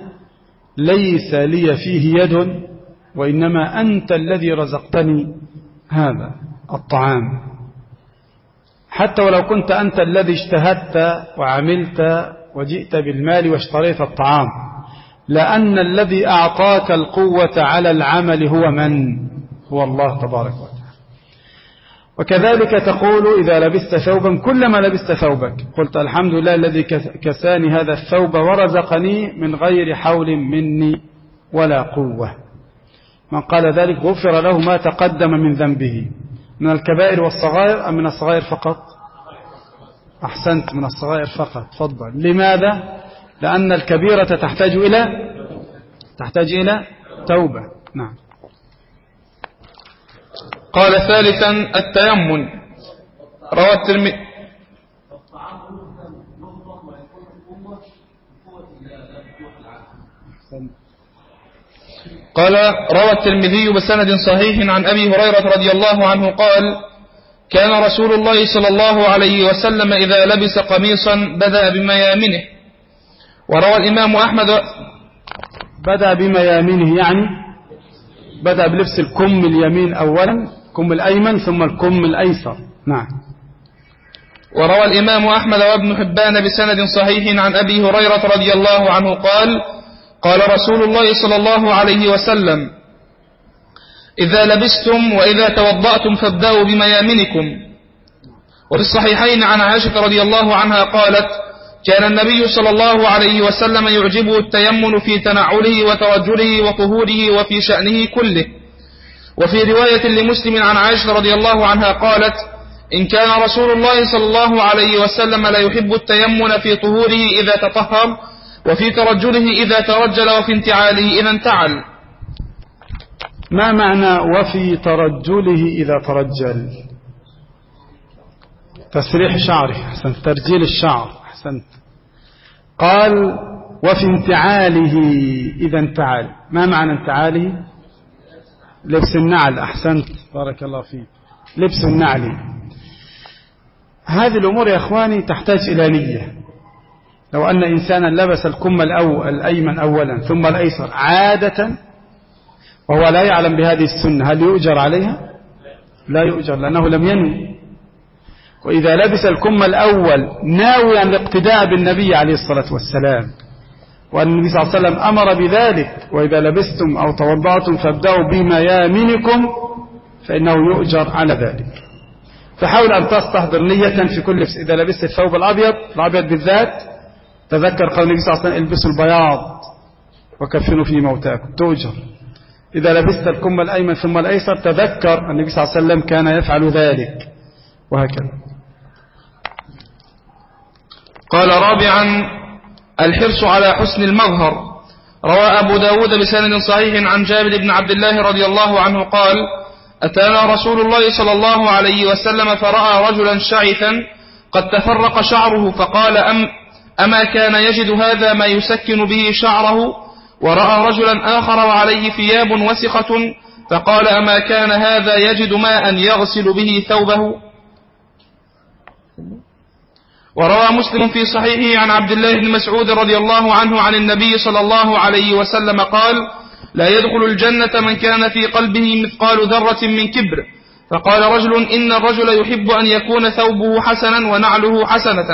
ليس لي فيه يد وإنما أنت الذي رزقتني هذا الطعام. حتى ولو كنت أنت الذي اجتهدت وعملت وجئت بالمال واشتريت الطعام لأن الذي أعطاك القوة على العمل هو من؟ هو الله تبارك وتعالى. وكذلك تقول إذا لبست ثوبا كلما لبست ثوبك قلت الحمد لله الذي كساني هذا الثوب ورزقني من غير حول مني ولا قوة. من قال ذلك غفر له ما تقدم من ذنبه. من الكبائر والصغائر أم من الصغائر فقط؟ أحسنت من الصغائر فقط. تفضل. لماذا؟ لأن الكبيرة تحتاج إلى تحتاج إلى توبة. نعم. قال ثالثا التيمم روى الترمذي. قال روى الترمذي بسند صحيح عن أبي هريرة رضي الله عنه قال كان رسول الله صلى الله عليه وسلم إذا لبس قميصا بدأ بميامنه وروى الإمام أحمد بدأ بميامنه يعني بدأ بلبس الكم اليمين أولا الكم الأيمن ثم الكم الأيسر. نعم. وروى الإمام أحمد وابن حبان بسند صحيح عن أبي هريرة رضي الله عنه قال قال رسول الله صلى الله عليه وسلم إذا لبستم وإذا توضأتم فابدأوا بميامنكم. وفي الصحيحين عن عائشة رضي الله عنها قالت كان النبي صلى الله عليه وسلم يعجبه التيمن في تنعله وترجله وطهوره وفي شأنه كله. وفي رواية لمسلم عن عائشة رضي الله عنها قالت إن كان رسول الله صلى الله عليه وسلم لا يحب التيمن في طهوره إذا تطهر وفي ترجله إذا ترجل وفي انتعاله إذا انتعل. ما معنى وفي ترجله إذا ترجل؟ تسريح شعره أحسنت. ترجيل الشعر أحسنت. قال وفي انتعاله إذا انتعال ما معنى انتعاله؟ لبس النعل أحسنت. بارك الله فيك. لبس النعل. هذه الأمور يا أخواني تحتاج إلى نية. لو أن إنسانا لبس الكم الأيمن أولا ثم الأيسر عادة وهو لا يعلم بهذه السنة هل يؤجر عليها؟ لا يؤجر لأنه لم ينوي. وإذا لبس الكم الأول ناويا الاقتداء بالنبي عليه الصلاة والسلام وأن النبي صلى الله عليه وسلم أمر بذلك وإذا لبستم أو توضعتم فابدأوا بميامنكم فإنه يؤجر على ذلك. فحاول أن تستحضر نية في كل إذا لبست الثوب الأبيض الأبيض بالذات تذكر قول النبي صلى الله عليه وسلم البسوا البياض وكفنوا في موتاكم. تؤجر إذا لبست الكم الأيمن ثم الأيسر تذكر النبي صلى الله عليه وسلم كان يفعل ذلك. وهكذا. قال رابعا الحرص على حسن المظهر. روى أبو داود بسند صحيح عن جابر بن عبد الله رضي الله عنه قال أتانا رسول الله صلى الله عليه وسلم فرأى رجلا شعثا قد تفرق شعره فقال أم أما كان يجد هذا ما يسكن به شعره ورأى رجلا آخر وعليه ثياب وسخة فقال أما كان هذا يجد ماء يغسل به ثوبه؟ وروى مسلم في صحيحه عن عبد الله بن مسعود رضي الله عنه عن النبي صلى الله عليه وسلم قال لا يدخل الجنة من كان في قلبه مثقال ذرة من كبر فقال رجل إن الرجل يحب أن يكون ثوبه حسنا ونعله حسنة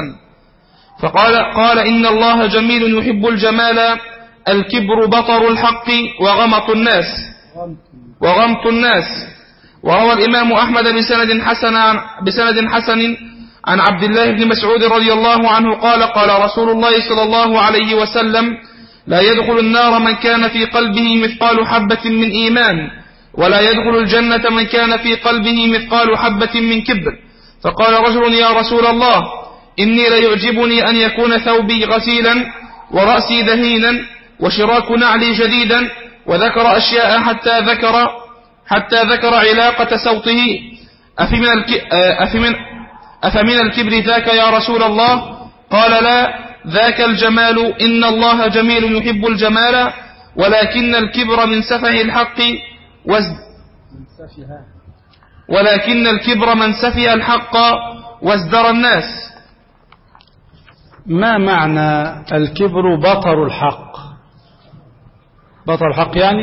فقال قال إن الله جميل يحب الجمال الكبر بطر الحق وغمط الناس وغمط الناس. وروى الإمام أحمد بسند حسن بسند حسن عن عبد الله بن مسعود رضي الله عنه قال قال رسول الله صلى الله عليه وسلم لا يدخل النار من كان في قلبه مثقال حبة من إيمان ولا يدخل الجنة من كان في قلبه مثقال حبة من كبر. فقال رجل يا رسول الله إني ليعجبني أن يكون ثوبي غسيلا ورأسي دهينا وشراك نعلي جديدا وذكر أشياء حتى ذكر حتى ذكر علاقة صوته. أفمن, أفمن, أفمن الكبر ذاك يا رسول الله؟ قال لا ذاك الجمال. إن الله جميل يحب الجمال ولكن الكبر من سفه الحق وازد ولكن الكبر من سفه الحق وازدر الناس. ما معنى الكبر بطر الحق؟ بطر الحق يعني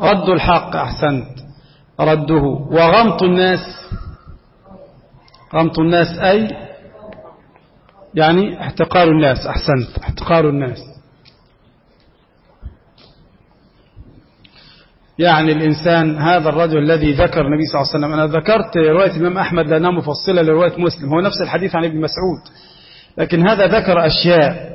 رد الحق أحسنت. رده. وغمط الناس. غمط الناس أي يعني احتقار الناس. أحسنت. احتقار الناس. يعني الإنسان هذا الرجل الذي ذكر النبي صلى الله عليه وسلم أنا ذكرت رواية الإمام أحمد لأنها مفصلة لرواية مسلم. هو نفس الحديث عن ابن مسعود. لكن هذا ذكر أشياء.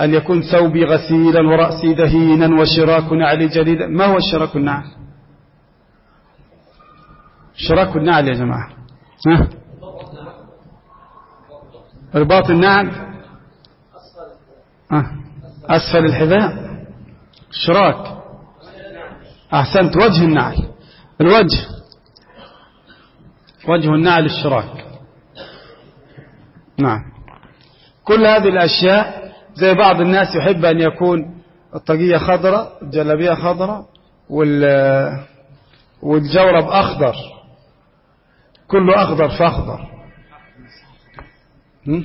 أن يكون ثوبي غسيلا ورأسي دهينا وشراك نعلي جديدا ما هو الشراك النعل؟ شراك النعل يا جماعة. ها؟ رباط النعل؟ أسفل الحذاء؟ الشراك أحسنت. وجه النعل. الوجه. وجه النعل الشراك. نعم. كل هذه الأشياء زي بعض الناس يحب أن يكون الطاقية خضراء الجلبية خضراء والجورب أخضر. كله أخضر فأخضر.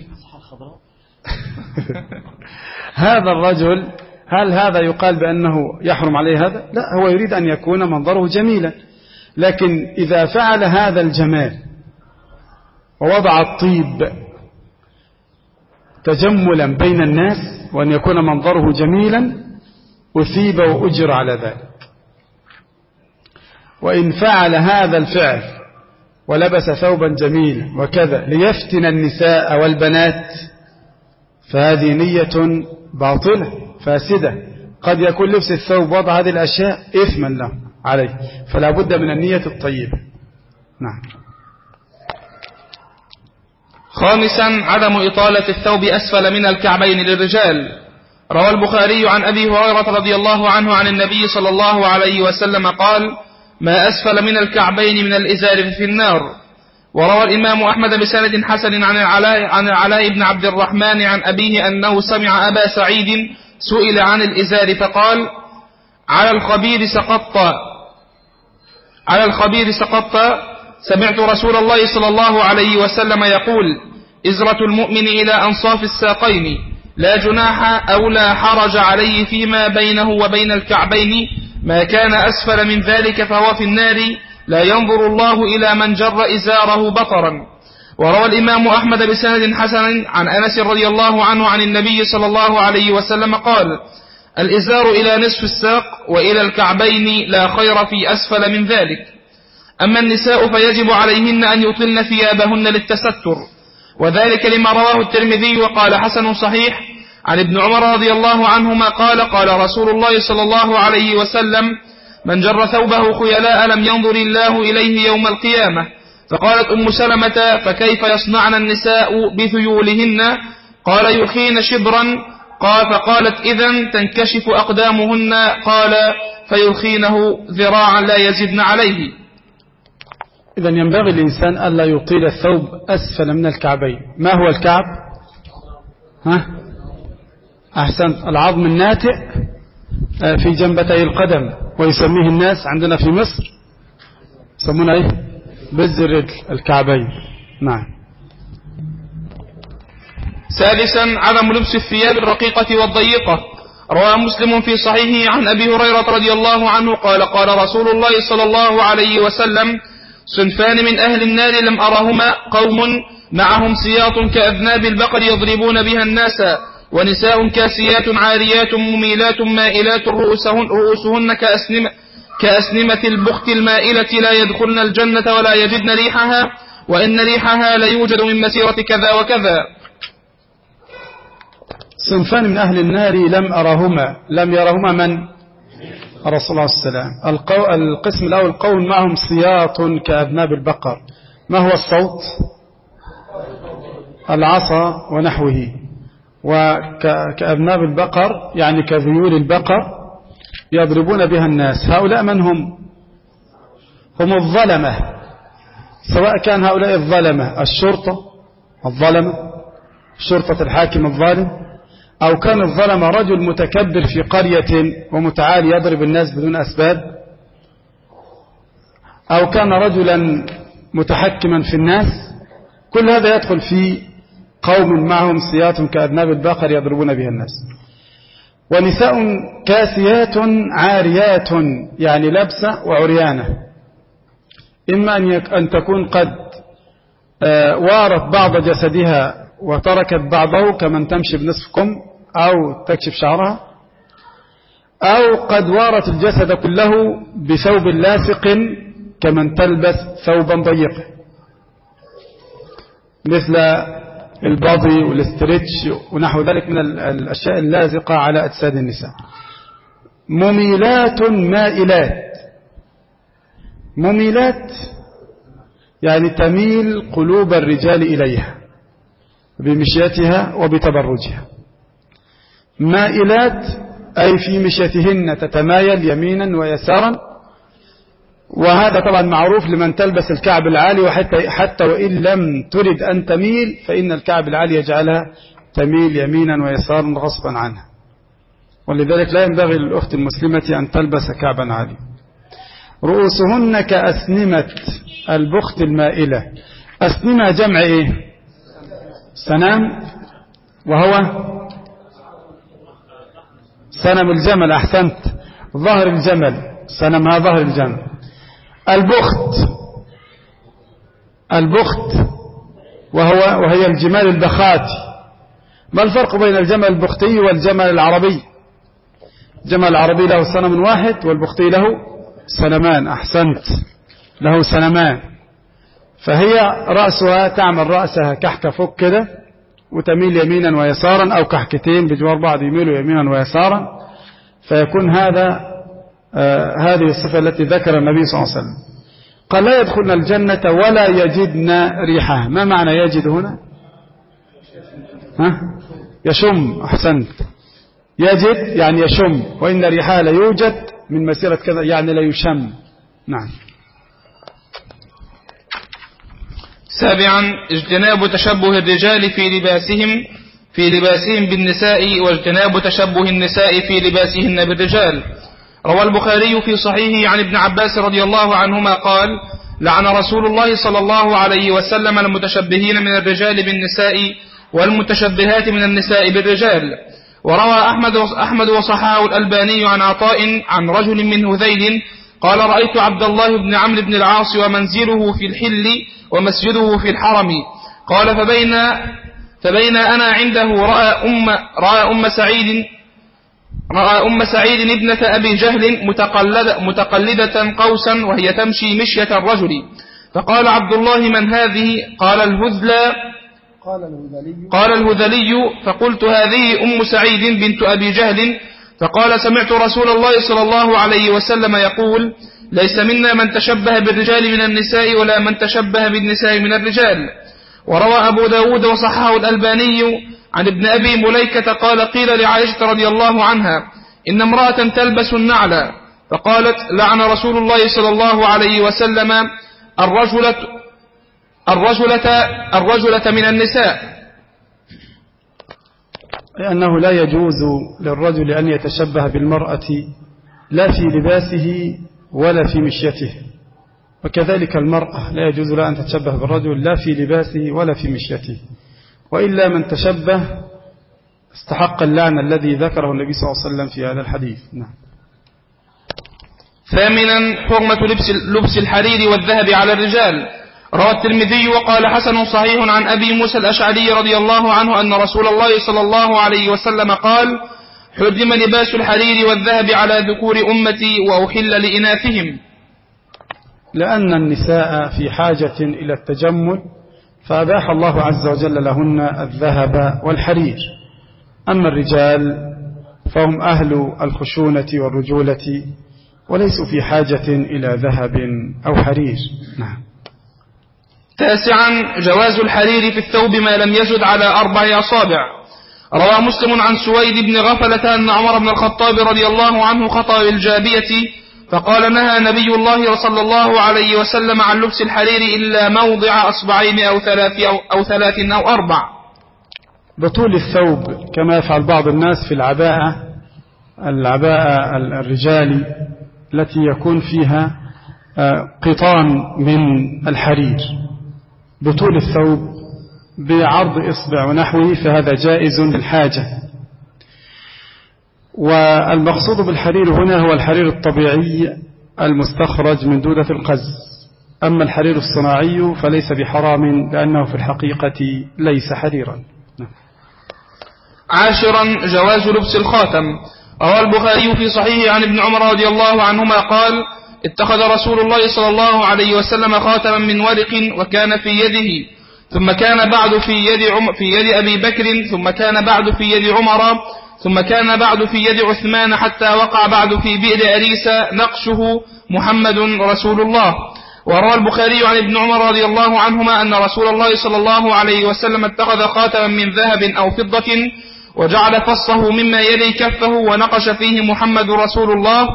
هذا الرجل هل هذا يقال بأنه يحرم عليه هذا؟ لا هو يريد أن يكون منظره جميلا. لكن إذا فعل هذا الجمال ووضع الطيب تجملا بين الناس وأن يكون منظره جميلا أثيب وأجر على ذلك. وإن فعل هذا الفعل ولبس ثوبا جميلا وكذا ليفتن النساء والبنات فهذه نية باطلة فاسدة. قد يكون لبس الثوب وضع هذه الأشياء إثما له عليه فلا بد من النية الطيبة. نعم. خامسا عدم إطالة الثوب أسفل من الكعبين للرجال. روى البخاري عن أبي هريرة رضي الله عنه عن النبي صلى الله عليه وسلم قال ما أسفل من الكعبين من الإزار في النار. وروى الإمام أحمد بسند حسن عن العلاء, عن العلاء بن عبد الرحمن عن أبيه أنه سمع أبا سعيد سئل عن الإزار فقال على الخبير سقطت على الخبير سقطت سمعت رسول الله صلى الله عليه وسلم يقول إزرة المؤمن إلى أنصاف الساقين لا جناح أو لا حرج عليه فيما بينه وبين الكعبين ما كان أسفل من ذلك فهو في النار لا ينظر الله إلى من جر إزاره بطرا. وروى الإمام أحمد بسند حسن عن أنس رضي الله عنه عن النبي صلى الله عليه وسلم قال الإزار إلى نصف الساق وإلى الكعبين لا خير في أسفل من ذلك. أما النساء فيجب عليهن أن يطلن ثيابهن للتستر. وذلك لما رواه الترمذي وقال حسن صحيح عن ابن عمر رضي الله عنهما قال قال رسول الله صلى الله عليه وسلم من جر ثوبه خيلاء لم ينظر الله إليه يوم القيامة. فقالت أم سلمة فكيف يصنعن النساء بثيولهن؟ قال يخين شبرا. قال فقالت إذا تنكشف أقدامهن. قال فيخينه ذراعا لا يزدن عليه. إذا ينبغي الإنسان ألا يطيل الثوب أسفل من الكعبين. ما هو الكعب؟ ها؟ أحسن العظم الناتئ آه، في جنبتي القدم ويسميه الناس عندنا في مصر يسمونه إيه؟ بز الرجل الكعبين. نعم. سادسا عدم لبس الثياب الرقيقة والضيقة. روى مسلم في صحيحه عن أبي هريرة رضي الله عنه قال قال رسول الله صلى الله عليه وسلم صنفان من أهل النار لم أرهما قوم معهم سياط كأذناب البقر يضربون بها الناس ونساء كاسيات عاريات مميلات مائلات رؤوسهن, رؤوسهن كأسنمة, كأسنمة البخت المائلة لا يدخلن الجنة ولا يجدن ريحها وإن ريحها ليوجد من مسيرة كذا وكذا. صنفان من أهل النار لم أرهما لم يرهما من؟ رسول الله السلام القسم الأول قول معهم سياط كأذناب البقر. ما هو الصوت؟ العصا ونحوه. وكأذناب البقر يعني كذيول البقر يضربون بها الناس. هؤلاء من هم؟ هم الظلمة. سواء كان هؤلاء الظلمة الشرطة الظلمة شرطة الحاكم الظالم أو كان الظلمة رجل متكبر في قرية ومتعالي يضرب الناس بدون أسباب أو كان رجلا متحكما في الناس كل هذا يدخل في قوم معهم سيات كأذناب البقر يضربون بها الناس. ونساء كاسيات عاريات يعني لبسة وعريانة. إما أن تكون قد آه، وارت بعض جسدها وتركت بعضه كمن تمشي بنصف كم أو تكشف شعرها أو قد وارت الجسد كله بثوب لاصق كمن تلبس ثوبا ضيقا. مثل الباضي والاسترتش ونحو ذلك من الأشياء اللازقة على أجساد النساء. مميلات مائلات. مميلات يعني تميل قلوب الرجال إليها بمشيتها وبتبرجها. مائلات أي في مشيتهن تتمايل يمينا ويسارا. وهذا طبعا معروف لمن تلبس الكعب العالي وحتى حتى وإن لم ترد أن تميل فإن الكعب العالي يجعلها تميل يمينا ويسارا غصبا عنها. ولذلك لا ينبغي للأخت المسلمة أن تلبس كعبا عالي رؤوسهن كأسنمة البخت المائلة. أسنمة جمع إيه؟ سنام. وهو سنم الجمل أحسنت. ظهر الجمل. سنمها ظهر الجمل. البخت. البخت وهو وهي الجمال البخاتي. ما الفرق بين الجمل البختي والجمل العربي؟ الجمل العربي له سنم واحد والبختي له سنمان. أحسنت. له سنمان. فهي رأسها تعمل رأسها كحكة فوق كده. وتميل يمينا ويسارا أو كحكتين بجوار بعض يميلوا يمينا ويسارا. فيكون هذا آه هذه الصفة التي ذكر النبي صلى الله عليه وسلم. قال لا يدخلن الجنة ولا يجدن ريحها. ما معنى يجد هنا؟ ها؟ يشم أحسنت. يجد يعني يشم. وإن ريحها لا يوجد من مسيرة كذا يعني لا يشم. نعم. سابعا اجتناب تشبه الرجال في لباسهم في لباسهم بالنساء واجتناب تشبه النساء في لباسهن بالرجال. روى البخاري في صحيحه عن ابن عباس رضي الله عنهما قال لعن رسول الله صلى الله عليه وسلم المتشبهين من الرجال بالنساء والمتشبهات من النساء بالرجال. وروى أحمد, أحمد وصحاه الألباني عن عطاء عن رجل من هذيل قال رأيت عبد الله بن عمرو بن العاص ومنزله في الحل ومسجده في الحرم. قال فبين فبين أنا عنده رأى أم, رأى أم سعيد رأى أم سعيد ابنة أبي جهل متقلدة, متقلدة قوسا وهي تمشي مشية الرجل. فقال عبد الله من هذه؟ قال الهذلى قال الهذلي. قال الهذلي فقلت هذه أم سعيد بنت أبي جهل فقال سمعت رسول الله صلى الله عليه وسلم يقول ليس منا من تشبه بالرجال من النساء ولا من تشبه بالنساء من الرجال. وروى أبو داود وصححه الألباني عن ابن أبي مليكة قال قيل لعائشة رضي الله عنها إن امرأة تلبس النعل. فقالت لعن رسول الله صلى الله عليه وسلم الرجلة الرجلة الرجلة من النساء. لأنه لا يجوز للرجل أن يتشبه بالمرأة لا في لباسه ولا في مشيته. وكذلك المرأة لا يجوز لها أن تتشبه بالرجل لا في لباسه ولا في مشيته. وإلا من تشبه استحق اللعن الذي ذكره النبي صلى الله عليه وسلم في هذا الحديث. نعم. ثامنا حرمة لبس, لبس الحرير والذهب على الرجال. روى الترمذي وقال حسن صحيح عن أبي موسى الأشعري رضي الله عنه أن رسول الله صلى الله عليه وسلم قال حرم لباس الحرير والذهب على ذكور أمتي وأحل لإناثهم. لأن النساء في حاجة إلى التجمل فأباح الله عز وجل لهن الذهب والحرير. أما الرجال فهم أهل الخشونة والرجولة وليسوا في حاجة إلى ذهب أو حرير. نعم. تاسعا جواز الحرير في الثوب ما لم يزد على أربع أصابع. روى مسلم عن سويد بن غفلة أن عمر بن الخطاب رضي الله عنه خطأ بالجابية فقال نهى نبي الله صلى الله عليه وسلم عن لبس الحرير إلا موضع أصبعين أو ثلاث أو, أو ثلاث أو أربع. بطول الثوب كما يفعل بعض الناس في العباءة العباءة الرجال التي يكون فيها قطان من الحرير. بطول الثوب بعرض إصبع ونحوه فهذا جائز للحاجة. والمقصود بالحرير هنا هو الحرير الطبيعي المستخرج من دودة القز. أما الحرير الصناعي فليس بحرام لأنه في الحقيقة ليس حريرا. عاشرا جواز لبس الخاتم. روى البخاري في صحيح عن ابن عمر رضي الله عنهما قال اتخذ رسول الله صلى الله عليه وسلم خاتما من ورق وكان في يده ثم كان بعد في يد, عم في يد أبي بكر ثم كان بعد في يد عمر ثم كان بعد في يد عثمان حتى وقع بعد في بئر أريسة نقشه محمد رسول الله. وروى البخاري عن ابن عمر رضي الله عنهما أن رسول الله صلى الله عليه وسلم اتخذ خاتما من ذهب أو فضة وجعل فصه مما يلي كفه ونقش فيه محمد رسول الله.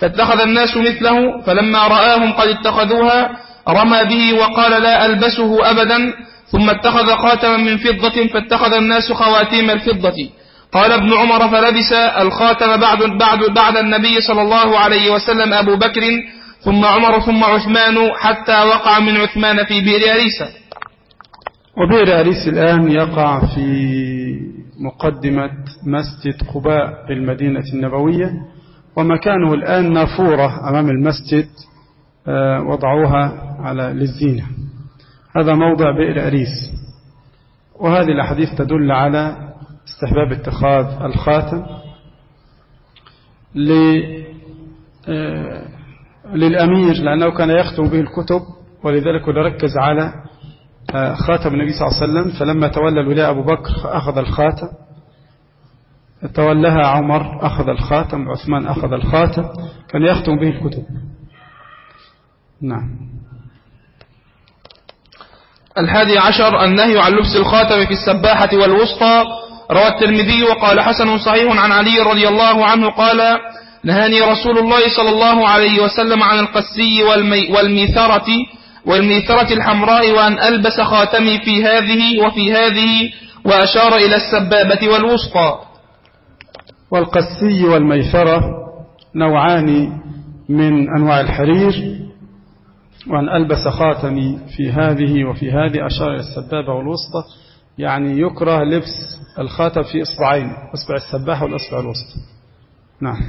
فاتخذ الناس مثله فلما رآهم قد اتخذوها رمى به وقال لا ألبسه أبدا ثم اتخذ خاتما من فضة فاتخذ الناس خواتيم الفضة. قال ابن عمر فلبس الخاتم بعد, بعد, بعد النبي صلى الله عليه وسلم أبو بكر ثم عمر ثم عثمان حتى وقع من عثمان في بئر أريسة. وبئر أريس الآن يقع في مقدمة مسجد قباء بالمدينة النبوية. ومكانه الآن نافورة أمام المسجد وضعوها على للزينة. هذا موضع بئر أريس. وهذه الأحاديث تدل على استحباب اتخاذ الخاتم للأمير لأنه كان يختم به الكتب ولذلك نركز على آه، خاتم النبي صلى الله عليه وسلم فلما تولى الولاء أبو بكر أخذ الخاتم. تولها عمر أخذ الخاتم عثمان أخذ الخاتم كان يختم به الكتب. نعم. الحادي عشر النهي عن لبس الخاتم في السباحة والوسطى. روى الترمذي وقال حسن صحيح عن علي رضي الله عنه قال نهاني رسول الله صلى الله عليه وسلم عن القسي والمي والميثرة والميثرة الحمراء وأن ألبس خاتمي في هذه وفي هذه وأشار إلى السبابة والوسطى. والقسي والميثرة نوعان من أنواع الحرير وأن ألبس خاتمي في هذه وفي هذه أشار إلى السبابة والوسطى يعني يكره لبس الخاتم في إصبعين إصبع السباحة والإصبع الوسطى. نعم.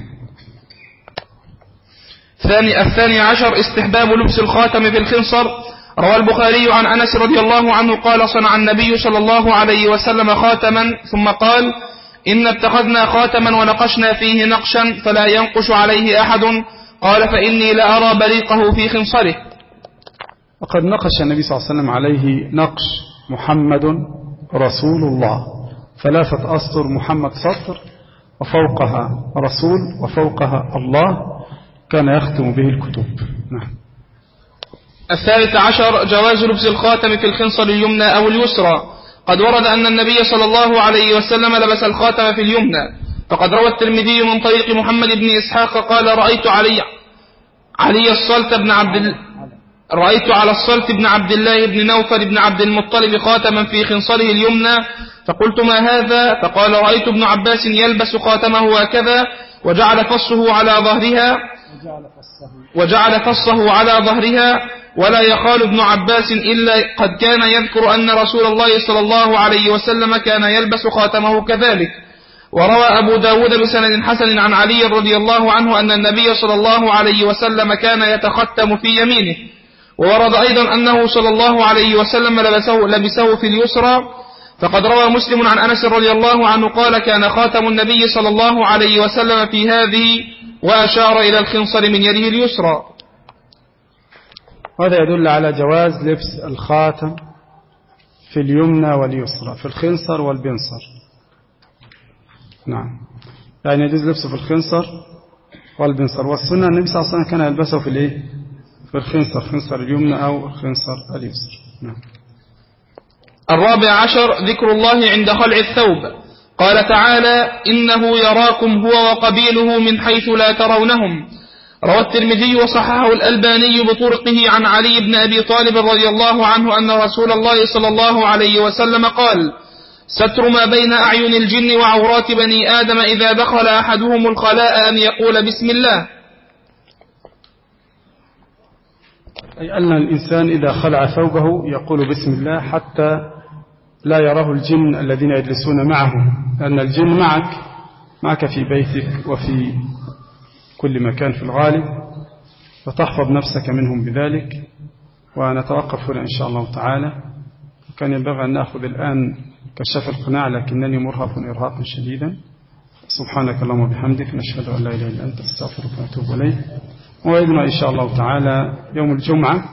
ثاني الثاني عشر استحباب لبس الخاتم في الخنصر. روى البخاري عن أنس رضي الله عنه قال صنع النبي صلى الله عليه وسلم خاتما ثم قال إن اتخذنا خاتما ونقشنا فيه نقشا فلا ينقش عليه أحد. قال فإني لأرى بريقه في خنصره. وقد نقش النبي صلى الله عليه وسلم عليه نقش محمد رسول الله. ثلاثة أسطر محمد سطر وفوقها رسول وفوقها الله كان يختم به الكتب. نعم. الثالث عشر جواز لبس الخاتم في الخنصر اليمنى أو اليسرى. قد ورد أن النبي صلى الله عليه وسلم لبس الخاتم في اليمنى. فقد روى الترمذي من طريق محمد بن إسحاق قال رأيت علي علي الصلت بن عبد رأيت على الصلت بن عبد الله بن نوفل بن عبد المطلب خاتما في خنصره اليمنى. فقلت ما هذا؟ فقال رأيت ابن عباس يلبس خاتمه هكذا وجعل فصه على ظهرها. وجعل فصه على ظهرها ولا يقال ابن عباس إلا قد كان يذكر أن رسول الله صلى الله عليه وسلم كان يلبس خاتمه كذلك. وروى أبو داود بسند حسن عن علي رضي الله عنه أن النبي صلى الله عليه وسلم كان يتختم في يمينه. وورد أيضا أنه صلى الله عليه وسلم لبسه, لبسه في اليسرى. فقد روى مسلم عن أنس رضي الله عنه قال كان خاتم النبي صلى الله عليه وسلم في هذه وأشار إلى الخنصر من يده اليسرى. هذا يدل على جواز لبس الخاتم في اليمنى واليسرى في الخنصر والبنصر. نعم. يعني يجوز لبسه في الخنصر والبنصر. والسنة النبي صلى الله عليه وسلم كان يلبسه في الإيه؟ في الخنصر خنصر اليمنى أو الخنصر اليسر نعم. الرابع عشر ذكر الله عند خلع الثوب. قال تعالى إنه يراكم هو وقبيله من حيث لا ترونهم. روى الترمذي وصححه الألباني بطرقه عن علي بن أبي طالب رضي الله عنه أن رسول الله صلى الله عليه وسلم قال ستر ما بين أعين الجن وعورات بني آدم إذا دخل أحدهم الخلاء أن يقول بسم الله. أي أن الإنسان إذا خلع ثوبه يقول بسم الله حتى لا يراه الجن الذين يجلسون معه لأن الجن معك معك في بيتك وفي كل مكان في الغالب فتحفظ نفسك منهم بذلك ونتوقف هنا إن شاء الله تعالى. كان ينبغي أن نأخذ الآن كشف القناع لكنني مرهق إرهاقا شديدا. سبحانك اللهم وبحمدك نشهد أن لا إله إلا أنت أستغفرك ونتوب إليك. موعدنا إن شاء الله تعالى يوم الجمعة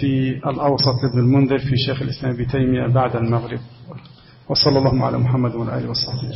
في الأوسط لابن المنذر في شيخ الإسلام بتيمية بعد المغرب. وصلى الله على محمد وعلى آله وصحبه.